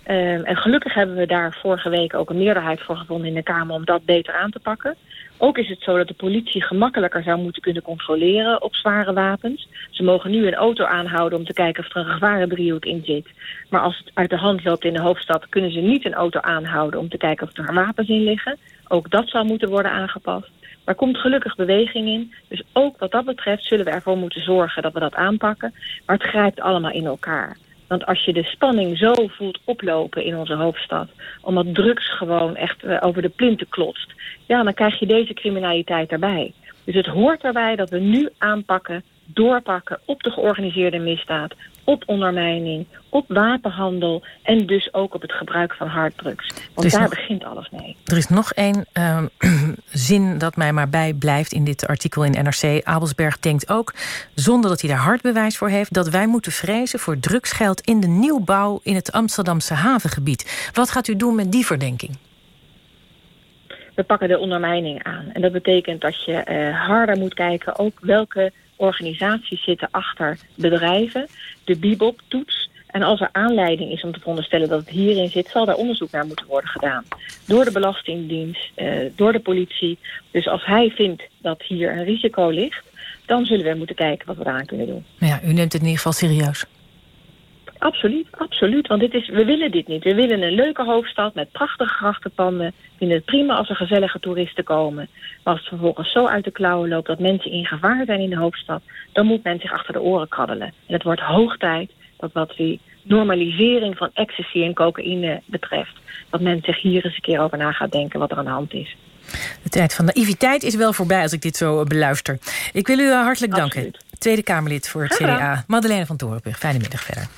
Uh, en gelukkig hebben we daar vorige week ook een meerderheid voor gevonden in de Kamer... om dat beter aan te pakken. Ook is het zo dat de politie gemakkelijker zou moeten kunnen controleren op zware wapens. Ze mogen nu een auto aanhouden om te kijken of er een gevarendriehoek in zit. Maar als het uit de hand loopt in de hoofdstad... kunnen ze niet een auto aanhouden om te kijken of er wapens in liggen. Ook dat zou moeten worden aangepast. Er komt gelukkig beweging in. Dus ook wat dat betreft zullen we ervoor moeten zorgen dat we dat aanpakken. Maar het grijpt allemaal in elkaar. Want als je de spanning zo voelt oplopen in onze hoofdstad... omdat drugs gewoon echt uh, over de plinten klotst... ja, dan krijg je deze criminaliteit erbij. Dus het hoort erbij dat we nu aanpakken, doorpakken op de georganiseerde misdaad op ondermijning, op wapenhandel en dus ook op het gebruik van harddrugs. Want daar nog, begint alles mee. Er is nog één uh, [CLEARS THROAT] zin dat mij maar bijblijft in dit artikel in NRC. Abelsberg denkt ook, zonder dat hij daar hard bewijs voor heeft... dat wij moeten vrezen voor drugsgeld in de nieuwbouw in het Amsterdamse havengebied. Wat gaat u doen met die verdenking? We pakken de ondermijning aan. En dat betekent dat je uh, harder moet kijken ook welke organisaties zitten achter bedrijven. De Bibop-toets. En als er aanleiding is om te veronderstellen dat het hierin zit... zal daar onderzoek naar moeten worden gedaan. Door de Belastingdienst, uh, door de politie. Dus als hij vindt dat hier een risico ligt... dan zullen we moeten kijken wat we daaraan kunnen doen. Ja, u neemt het in ieder geval serieus. Absoluut, absoluut. Want dit is, we willen dit niet. We willen een leuke hoofdstad met prachtige grachtenpanden. We vinden het prima als er gezellige toeristen komen. Maar als het vervolgens zo uit de klauwen loopt dat mensen in gevaar zijn in de hoofdstad... dan moet men zich achter de oren krabbelen. En het wordt hoog tijd dat wat die normalisering van ecstasy en cocaïne betreft... dat men zich hier eens een keer over na gaat denken wat er aan de hand is. De tijd van naïviteit is wel voorbij als ik dit zo beluister. Ik wil u hartelijk danken. Absoluut. Tweede Kamerlid voor het CDA, Madeleine van Torenburg. Fijne middag verder.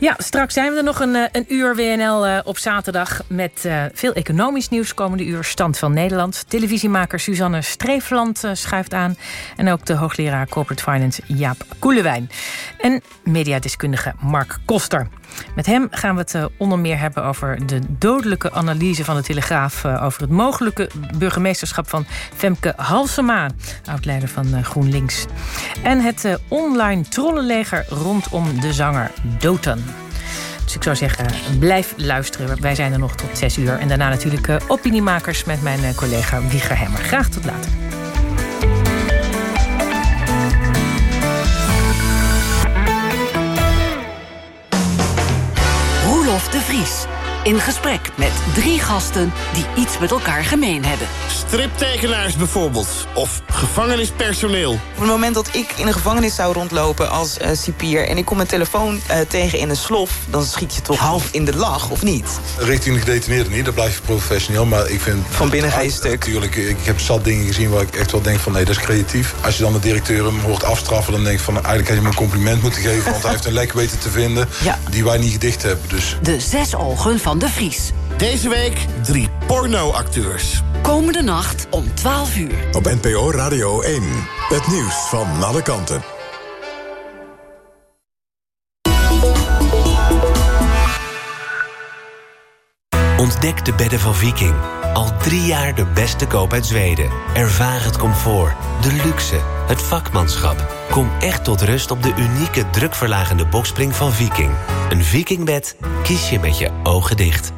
Ja, straks zijn we er nog een, een uur WNL uh, op zaterdag... met uh, veel economisch nieuws komende uur. Stand van Nederland. Televisiemaker Suzanne Streefland schuift aan. En ook de hoogleraar Corporate Finance Jaap Koelewijn. En mediadeskundige Mark Koster. Met hem gaan we het onder meer hebben over de dodelijke analyse van de Telegraaf... over het mogelijke burgemeesterschap van Femke Halsema... oud-leider van GroenLinks. En het online trollenleger rondom de zanger Dotan. Dus ik zou zeggen, blijf luisteren. Wij zijn er nog tot zes uur. En daarna natuurlijk opiniemakers met mijn collega Wieger Hemmer. Graag tot later. Roelof de Vries. In gesprek met drie gasten die iets met elkaar gemeen hebben. Striptekenaars bijvoorbeeld. Of gevangenispersoneel. Op het moment dat ik in een gevangenis zou rondlopen als uh, cipier... en ik kom mijn telefoon uh, tegen in een slof... dan schiet je toch half in de lach, of niet? Richting de gedetineerde niet, dan blijf je professioneel. Maar ik vind... Van binnen ga je stuk. Natuurlijk, ik heb zat dingen gezien waar ik echt wel denk van... nee, dat is creatief. Als je dan de directeur hem hoort afstraffen... dan denk ik van, eigenlijk had je hem een compliment moeten geven... want hij heeft een lek weten te vinden ja. die wij niet gedicht hebben. Dus. De zes ogen van de Vries. Deze week drie porno-acteurs. Komende nacht om 12 uur. Op NPO Radio 1. Het nieuws van alle kanten. Ontdek de bedden van Viking. Al drie jaar de beste koop uit Zweden. Ervaar het comfort, de luxe, het vakmanschap. Kom echt tot rust op de unieke drukverlagende bokspring van Viking. Een Vikingbed kies je met je ogen dicht.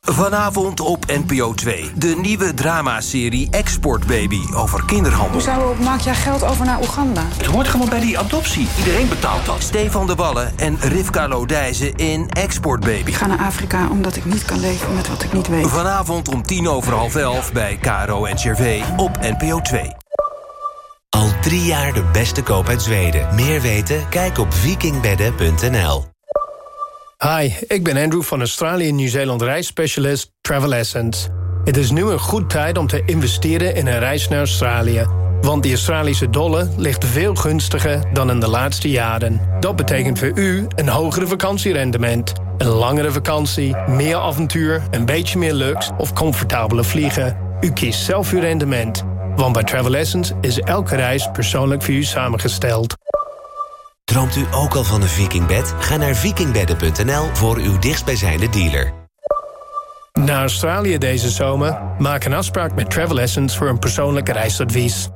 Vanavond op NPO 2. De nieuwe dramaserie Export Baby over kinderhandel. Hoezo maak jij geld over naar Oeganda? Het hoort gewoon bij die adoptie. Iedereen betaalt dat. Stefan de Wallen en Rivka Lodijzen in Export Baby. Ik ga naar Afrika omdat ik niet kan leven met wat ik niet weet. Vanavond om tien over half elf bij Caro en Cervé op NPO 2. Al drie jaar de beste koop uit Zweden. Meer weten? Kijk op vikingbedden.nl. Hi, ik ben Andrew van Australië Nieuw-Zeeland reisspecialist Travel Essence. Het is nu een goed tijd om te investeren in een reis naar Australië. Want de Australische dollar ligt veel gunstiger dan in de laatste jaren. Dat betekent voor u een hogere vakantierendement. Een langere vakantie, meer avontuur, een beetje meer luxe of comfortabele vliegen. U kiest zelf uw rendement. Want bij Travel Essence is elke reis persoonlijk voor u samengesteld. Droomt u ook al van een vikingbed? Ga naar vikingbedden.nl voor uw dichtstbijzijnde dealer. Naar Australië deze zomer? Maak een afspraak met Travel Essence voor een persoonlijke reisadvies.